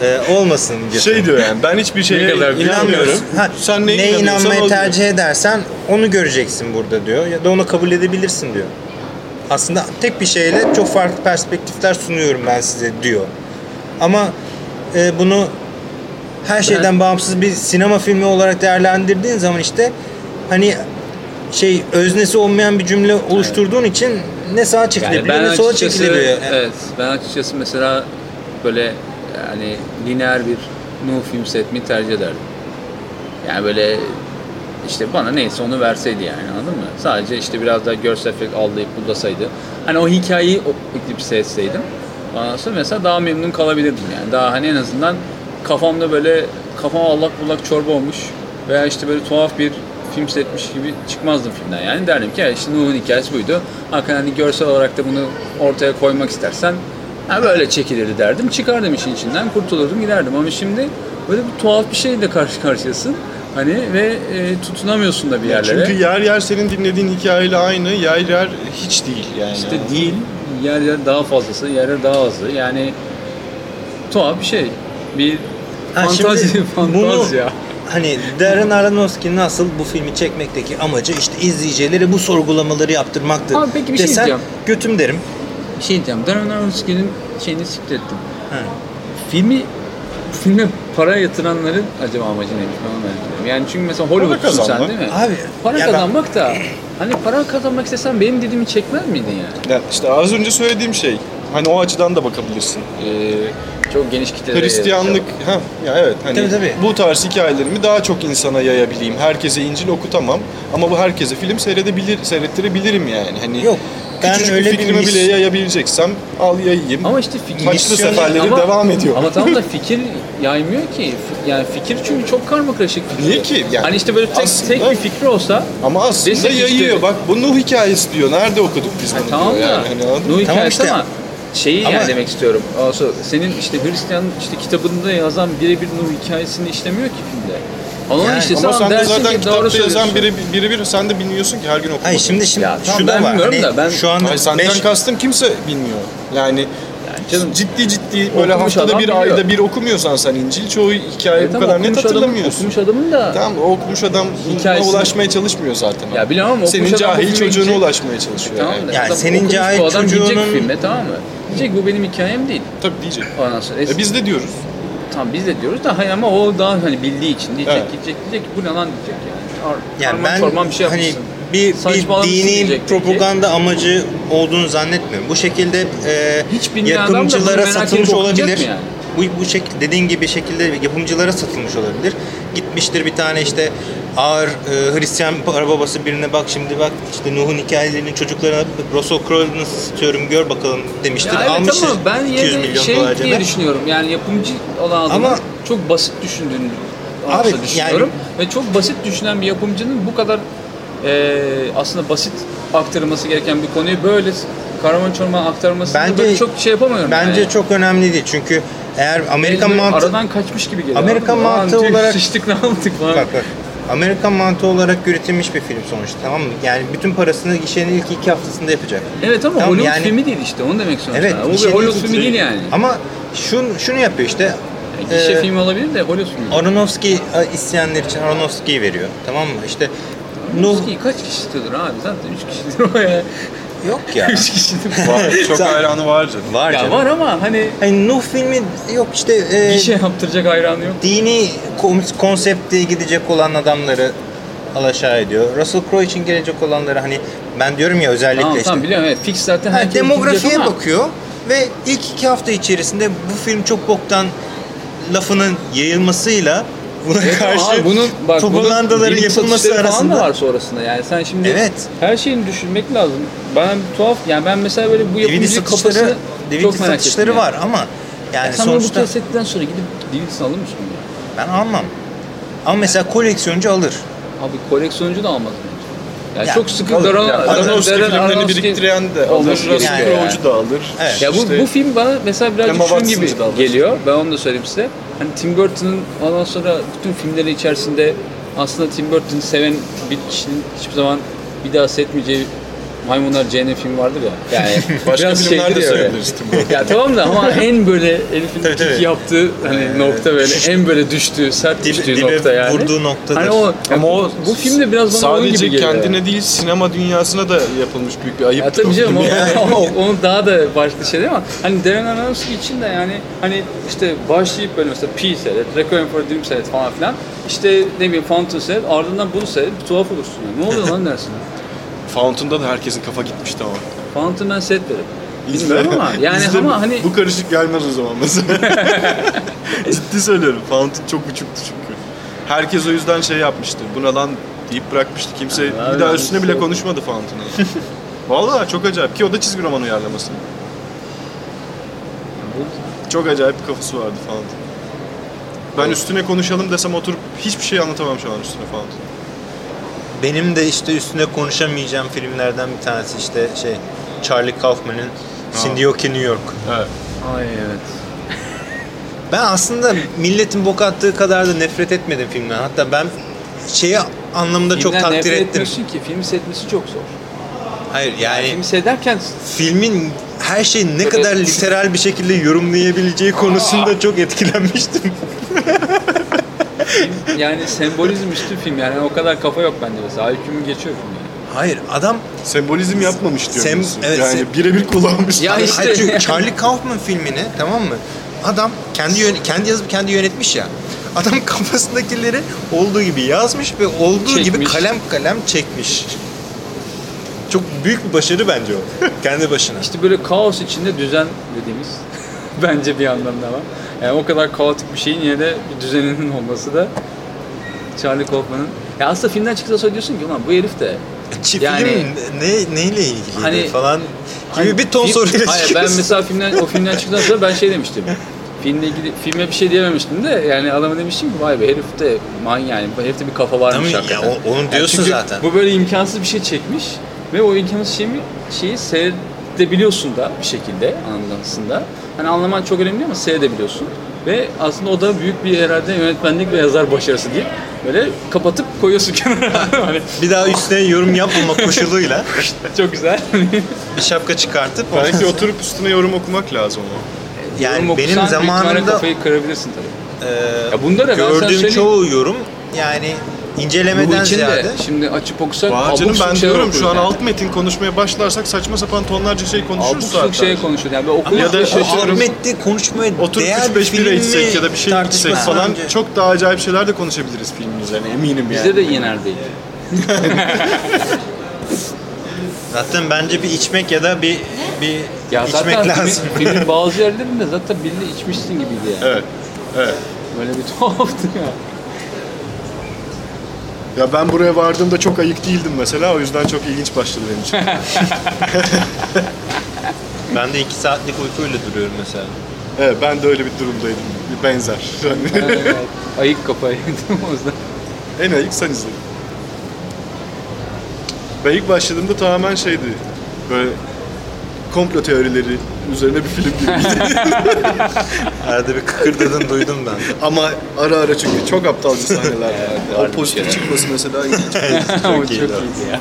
Ee, olmasın diye. Şey diyor yani ben hiçbir şeye kadar inanmıyorum. Ha, Sen neye, neye inanıyorsan inanmayı diyor. tercih edersen onu göreceksin burada diyor. Ya da onu kabul edebilirsin diyor. Aslında tek bir şeyle çok farklı perspektifler sunuyorum ben size diyor. Ama e, bunu her şeyden bağımsız bir sinema filmi olarak değerlendirdiğin zaman işte hani şey öznesi olmayan bir cümle oluşturduğun için ne sağa Yani çekilebiliyor ben ne sola çekilebiliyor. evet, ben açıkçası mesela böyle yani lineer bir no film setmi tercih ederdim. Yani böyle işte bana neyse onu verseydi yani anladın mı? Sadece işte biraz daha görsel efekt allayıp bullasaydı. Hani o hikayeyi o eklipse etseydim. Ondan sonra mesela daha memnun kalabilirdim yani. Daha hani en azından kafamda böyle kafam allak bullak çorba olmuş veya işte böyle tuhaf bir film setmiş gibi çıkmazdım filmden yani. Derdim ki ya işte Nuh'un hikayesi buydu. Hakikaten hani görsel olarak da bunu ortaya koymak istersen ha böyle çekilirdi derdim. Çıkardım işin içinden kurtulurdum giderdim ama şimdi böyle bir tuhaf bir şeyle karşı karşıyasın. Hani ve e, tutunamıyorsun da bir yerlere. Çünkü yer yer senin dinlediğin hikayeyle aynı, yer yer hiç değil yani. İşte değil. Yer yer daha fazlası, yer yer daha azı. Yani tuhaf bir şey. Bir Ha, fantazi, şimdi fantazi ya. Hani Darren Aronofsky'nin asıl bu filmi çekmekteki amacı işte izleyicileri bu sorgulamaları yaptırmaktır. Abi peki bir şey diyeceğim. götüm derim. Bir şey diyeceğim. Darren Aronofsky'nin şeyini siktir ettim. Ha. Filmi filme para yatıranların acaba amacı neymiş ben onu merak ediyorum. Yani çünkü mesela Hollywood'sun sen kazanmak. değil mi? Abi, para ya ben- kazanmak da hani para kazanmak istesen benim dediğimi çekmez miydin yani? Yani işte az önce söylediğim şey. Hani o açıdan da bakabilirsin. Ee, çok geniş kitlelere Hristiyanlık, ha ya evet hani Tabii, tabii. bu tarz hikayelerimi daha çok insana yayabileyim. Herkese İncil okutamam ama bu herkese film seyredebilir, seyrettirebilirim yani. Hani Yok, ben küçücük öyle bir bir filmi mis- bile yayabileceksem al yayayım. Ama işte fikir... Seferleri Ama- devam ediyor. Ama tamam da fikir yaymıyor ki. F- Yani fikir çünkü çok karmakarışık fikir. Niye ki? Yani hani işte böyle tek, aslında- tek bir fikri olsa Ama aslında Desek işte- yayıyor. Bak bu Nuh hikayesi diyor. Nerede okuduk biz bunu tamam diyor da yani. Hani anladın mı? Nuh hikayesi işte. ama şeyi Ama- yani demek istiyorum. Also, senin işte Hristiyan işte kitabında yazan birebir Nuh hikayesini işlemiyor ki filmde. Ama Yani- işte Ama sen sen de zaten kitapta yazan biri, biri bir sen de bilmiyorsun ki her gün okumadın. Hayır şimdi şimdi Ya tamam, şu da var. Hani da ben- şu anda Hayır, senden beş- kastım kimse bilmiyor. Yani canım ciddi ciddi böyle Okumuş haftada adam bir biliyor. ayda bir okumuyorsan sen İncil çoğu hikayeyi bu tamam, kadar net hatırlamıyorsun. Okumuş adamın da Tamam o okumuş adam Hikayesini- ulaşmaya çalışmıyor zaten. Ya biliyorum ama Senin okumuş adam bu cahil çocuğuna gidecek. ulaşmaya çalışıyor Tamam yani. Yani senin cahil bu adam gidecek çocuğunun- filme tamam mı? Diyecek bu benim hikayem değil. Tabii diyecek. Ondan sonra E biz de diyoruz. Tamam biz de diyoruz da hayır ama o daha hani bildiği için diyecek Evet. gidecek diyecek ki bu ne lan diyecek yani. Ar- yani ben bir şey hani. Bir, bir dini propaganda amacı olduğunu zannetmiyorum. Bu şekilde e, Hiç yapımcılara satılmış olabilir. yani? Bu, bu şekilde dediğin gibi şekilde yapımcılara satılmış olabilir. Gitmiştir bir tane işte ağır e, Hristiyan para babası birine bak şimdi bak işte Nuh'un hikayelerini çocuklarına Russell Crowe'u nasıl satıyorum gör bakalım demiştir. Ya evet Almıştır ama ben 200 yine milyon şey dolar diye düşünüyorum yani yapımcı olan adamın Ama- çok basit düşündüğünü Abi, düşünüyorum. yani- Ve çok basit düşünen bir yapımcının bu kadar e, aslında basit aktarılması gereken bir konuyu böyle karman çorman aktarmasını Bence- çok şey yapamıyorum. Bence yani. çok önemli değil. Çünkü eğer Amerikan mantığı aradan kaçmış gibi geliyor. Amerikan mantığı olarak- sıçtık ne yaptık falan. Bak bak. Amerikan mantığı olarak üretilmiş bir film sonuçta tamam mı? Yani bütün parasını gişenin ilk iki haftasında yapacak. Evet ama Tamam, Hollywood yani- filmi değil işte onu demek istiyorum. Evet. O bir Hollywood filmi değil yani. Ama şunu, şunu yapıyor işte. Yani gişe e, filmi olabilir de Hollywood filmi. Aronofsky e, isteyenler için Aronofsky'yi veriyor. Tamam mı? İşte Nuh Aronofsky kaç kişi istiyordur abi? Zaten 3 kişidir o ya. yok ya. 3 kişidir. Var, çok Sen- hayranı var canım. var ya canım. var ama hani Hani Nuh filmi yok işte e, gişe yaptıracak hayranı yok. dini kom- konsepte gidecek olan adamları alaşağı ediyor. Russell Crowe için gelecek olanları hani ben diyorum ya özellikle Tamam işte. tamam biliyorum evet fix zaten Ha, herkes demografiye gidecek ama bakıyor ve ilk iki hafta içerisinde bu film çok boktan lafının yayılmasıyla buna karşı abi bunun bak bunun propagandaların yapılması falan arasında da var sonrasında yani sen şimdi Evet. her şeyini düşünmek lazım. Bir tuhaf yani ben mesela böyle bu yapımcı kafasını DVD çok merak satışları yani. var ama yani Sen bunu bu sonuçta test ettikten sonra gidip DVD'sini alır mısın? ya? ben almam. Ama mesela koleksiyoncu alır. Abi koleksiyoncu da almaz bence. Yani Ya, çok sıkı daran, Ya, daran, Aronofsky daran, filmlerini biriktiren de alır. gerekiyor yani. Crowe'cu da alır. Evet. Ya bu, İşte- bu film bana mesela birazcık şunun gibi geliyor. Ben onu da söyleyeyim size. Hani Tim Burton'ın ondan sonra bütün filmleri içerisinde aslında Tim Burton'ı seven bir kişinin hiçbir zaman bir daha seyretmeyeceği Maymunlar Cehennem filmi vardır ya. Yani Başka biraz filmler şeydir de Burton. Ya tamam da ama en böyle Elif'in Tabii, tabii. yaptığı hani nokta böyle en böyle düştüğü, sert Dibe- düştüğü dibe nokta yani. vurduğu noktadır. Hani o, ama o bu filmde biraz bana onun gibi Sadece geliyor. kendine değil sinema dünyasına da yapılmış büyük bir ayıp. Ya tabii canım o, o, o daha da başka şey değil ama hani Darren Aronofsky için de yani hani işte başlayıp böyle mesela P seyret, Requiem for a Dream seyret falan filan işte ne bileyim Phantom seyret ardından bunu seyret bir tuhaf olursun yani. Ne oluyor lan dersin. Fountain'da da herkesin kafa gitmişti ama. Phantom ben seyretmedim. Bilmiyorum ama yani ama hani Bu karışık gelmez o zaman mesela. Ciddi söylüyorum. Fountain çok uçuktu çünkü. Herkes o yüzden şey yapmıştı. Buna lan deyip bırakmıştı. Kimse abi bir daha üstüne şey- bile konuşmadı Fountain'ın. Vallahi çok acayip. Ki o da çizgi roman uyarlaması. Çok acayip bir kafası vardı Fountain. Ben üstüne konuşalım desem oturup hiçbir şey anlatamam şu an üstüne Fountain. Benim de işte üstüne konuşamayacağım filmlerden bir tanesi işte şey Charlie Kaufman'ın Cindy O'Kee New York. Evet. ay evet. Ben aslında milletin bok attığı kadar da nefret etmedim filmden. Hatta ben şeyi anlamında çok Filmden takdir nefret ettim. etmiyorsun ki filmi seyretmesi çok zor. Hayır yani Filmi seyrederken filmin her şeyi ne kadar literal bir şekilde yorumlayabileceği konusunda çok etkilenmiştim. yani sembolizm üstü film yani o kadar kafa yok bende mesela. IQ'mu geçiyor film yani. Hayır adam Sembolizm yapmamış diyor Sem- evet, yani sem- birebir kullanmış. Ya işte- hayır, çünkü Charlie Kaufman filmini tamam mı? Adam kendi yön- kendi yazıp kendi yönetmiş ya. Adam kafasındakileri olduğu gibi yazmış ve olduğu gibi Çekmiş. kalem kalem çekmiş. Çok büyük bir başarı bence o. kendi başına. İşte böyle kaos içinde düzen dediğimiz bence bir anlamda var. Yani o kadar kaotik bir şeyin yine de bir düzeninin olması da Charlie Kaufman'ın. Ya aslında filmden çıktıktan sonra diyorsun ki ulan bu herif de Çi- Yani- film ne neyle ilgili Hani- falan gibi Hani bir ton film- soruyla Hayır ben mesela filmden o filmden çıktıktan sonra ben şey demiştim. Filmle ilgili filme bir şey diyememiştim de yani adama demiştim ki vay be herif de man yani herifte bir kafa varmış Tabii ya, hakikaten. o- onu Yani diyorsun çünkü zaten. Bu böyle imkansız bir şey çekmiş ve o imkansız şeyi, şeyi seyredebiliyorsun da bir şekilde anlamında. Hani anlaman çok önemli ama seyredebiliyorsun. Ve aslında o da büyük bir herhalde yönetmenlik ve yazar başarısı deyip böyle kapatıp koyuyorsun kenara. hani Bir daha üstüne yorum yapmama koşuluyla çok güzel. bir şapka çıkartıp Belki oturup üstüne yorum okumak lazım ama. yani Yorum benim okusan zamanımda kafayı kırabilirsin tabii. e, Ya bunda da gördüğüm çoğu yorum yani incelemeden için ziyade de şimdi açıp okusak abuk canım ben şeyler diyorum şu an okuyoruz alt metin konuşmaya başlarsak saçma sapan tonlarca şey konuşuruz Abuk zaten. subuk şey konuşuyoruz. Yani okuyup Ya da şaşırıyorum. Ahmet'te konuşmaya Oturup değer 3-5 bira içsek ya da bir şey içsek tartışması falan önce. çok daha acayip şeyler de konuşabiliriz filmin üzerine eminim yani. Bizde de yener değil. Zaten bence bir içmek ya da bir bir Ya içmek zaten lazım. filmin, filmin bazı yerlerinde zaten birini içmişsin gibiydi yani. Evet. Evet. Böyle bir tuhaftı ya. Ya ben buraya vardığımda çok ayık değildim mesela o yüzden çok ilginç başladı benim için. ben de iki saatlik uykuyla duruyorum mesela. evet ben de öyle bir durumdaydım. Bir benzer. Evet, Ayık kafayı yedim o yüzden. en ayık sen izledin. Ben ilk başladığımda tamamen şeydi. Böyle komplo teorileri üzerine bir film gibiydi. Arada bir kıkırdadın duydum ben. Ama ara ara çünkü çok aptalca sahneler vardı. o pozitif çıkması mesela ilginç. Ama çok iyiydi iyiydi ya.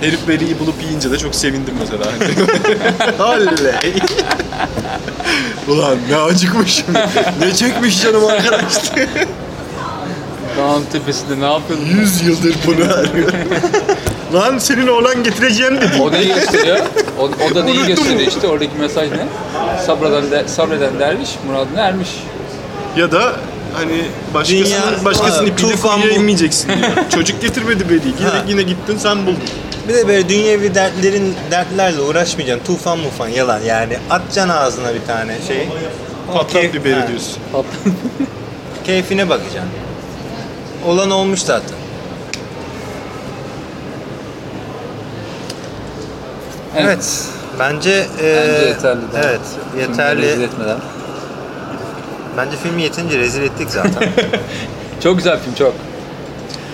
Herif beriyi bulup yiyince de çok sevindim mesela. Oley. Ulan ne acıkmışım. ne çekmiş canım arkadaş. Dağın tepesinde ne yapıyordun? 100 yıldır bunu arıyorum. Lan senin oğlan getireceğim dedi. O iyi gösteriyor. O, o da iyi gösteriyor işte oradaki mesaj ne? Sabreden, de, sabreden derviş muradına ermiş. Ya da hani başkasının, Dünya- başkasının Aa, ipiyle tufan kuyuya bu. inmeyeceksin diyor. Çocuk getirmedi beni. Yine, Ha. yine gittin sen buldun. Bir de böyle dünyevi dertlerin dertlerle uğraşmayacaksın. Tufan mufan yalan yani. Atacaksın ağzına bir tane şey. Patlat keyif- biberi ha, diyorsun. Keyfine bakacaksın. Olan olmuş zaten. Evet. Bence, e, Bence yeterli. Evet, yeterli. rezil etmeden. Bence filmi yeterince rezil ettik zaten. Çok güzel film çok.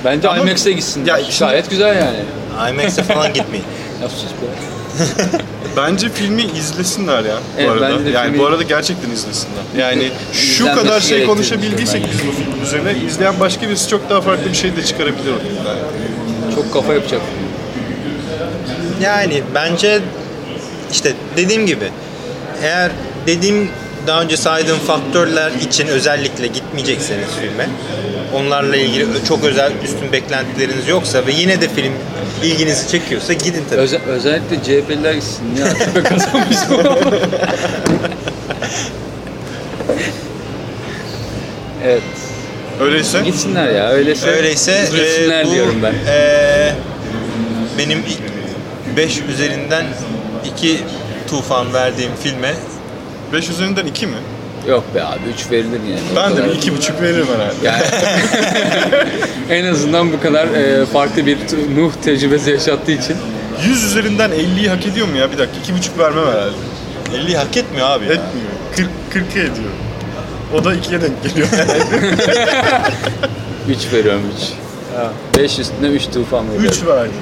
Bence Ama- IMAX'e gitsin. Ya şimdi- Gayet güzel yani. IMAX'e falan gitmeyin. Ya sus be. Bence filmi izlesinler ya bu Evet, arada. yani filmi- bu arada gerçekten izlesinler. Yani şu İzlenmesi kadar şey konuşabildiysek biz bu filmin üzerine izleyen başka birisi çok daha farklı bir şey de çıkarabilir ortaya. Çok kafa yapacak. Yani bence işte dediğim gibi eğer dediğim daha önce saydığım faktörler için özellikle gitmeyecekseniz filme onlarla ilgili çok özel üstün beklentileriniz yoksa ve yine de film ilginizi çekiyorsa gidin tabii. Özel, özellikle CHP'liler gitsin. Niye AKP kazanmış Evet. Öyleyse Gitsinler ya. Öyleyse, Öyleyse gitsinler e, bu diyorum ben. e, benim 5 üzerinden 2 tufan verdiğim filme 5 üzerinden 2 mi? Yok be abi 3 verilir yani. Ben de kadar. bir iki buçuk veririm herhalde. Yani en azından bu kadar e, farklı bir Nuh tecrübesi yaşattığı için 100 üzerinden 50'yi hak ediyor mu ya? Bir dakika iki buçuk vermem herhalde. 50 hak etmiyor abi ya. Etmiyor. 40 40'ı ediyor. O da 2'ye denk geliyor. 3 veriyorum 3. 5 üstüne 3 tufan veriyorum. 3 verdim.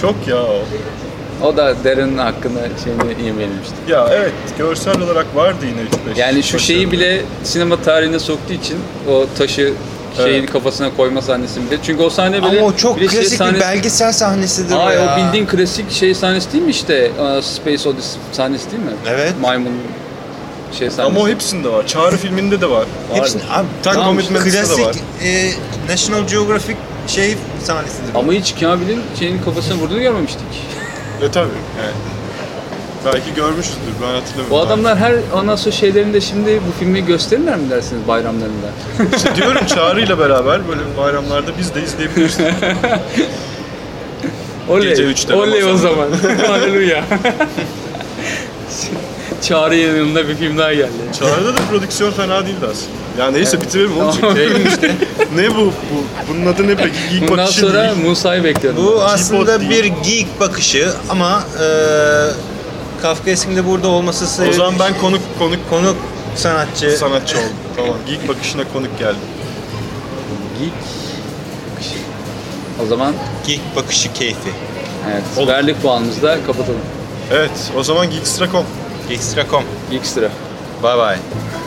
Çok ya o. O da Darren'ın hakkında şeyini yemeyelim işte. Ya evet görsel olarak vardı yine 3-5. Yani şu şeyi bile sinema tarihine soktuğu için o taşı şeyin Evet. kafasına koyma sahnesini bile. Çünkü o sahne böyle Ama o çok şey klasik sahnesi- bir belgesel sahnesidir o Ay ya. o bildiğin klasik şey sahnesi değil mi işte? Aa, Space Odyssey sahnesi değil mi? Evet. Maymun şey sahnesi. Ama o hepsinde var. Çağrı filminde de var. Hepsini, abi, Tank tamam, Commitments'te de klasik var. e, National Geographic şey sahnesidir. Ama hiç Kamil'in şeyin kafasına vurduğunu görmemiştik. E tabi. Yani. Belki görmüşüzdür ben hatırlamıyorum. O adamlar her ondan sonra şeylerinde şimdi bu filmi gösterirler mi dersiniz bayramlarında? İşte diyorum Çağrı ile beraber böyle bayramlarda biz de izleyebiliriz. Oley. Gece üçte Oley o Ramazan. zaman. Halleluya. Çağrı yanında bir film daha geldi. Çağrı'da da prodüksiyon fena değildi aslında. Ya neyse bitirelim oğlum. Tamam. Çekelim işte. ne bu? bu? Bunun adı ne peki? Geek Bundan bakışı sonra değil. Musa'yı bekliyorum. Bu aslında değil. bir geek bakışı ama e, Kafka de burada olması O sebebi zaman ben konuk konuk konuk sanatçı. sanatçı oldum. Tamam. Geek bakışına konuk geldim. Geek. O zaman geek bakışı keyfi. evet, Olur. verdik puanımızı da kapatalım. Evet. O zaman Geekstra.com. Geekstra.com. Geekstra. Bye bye.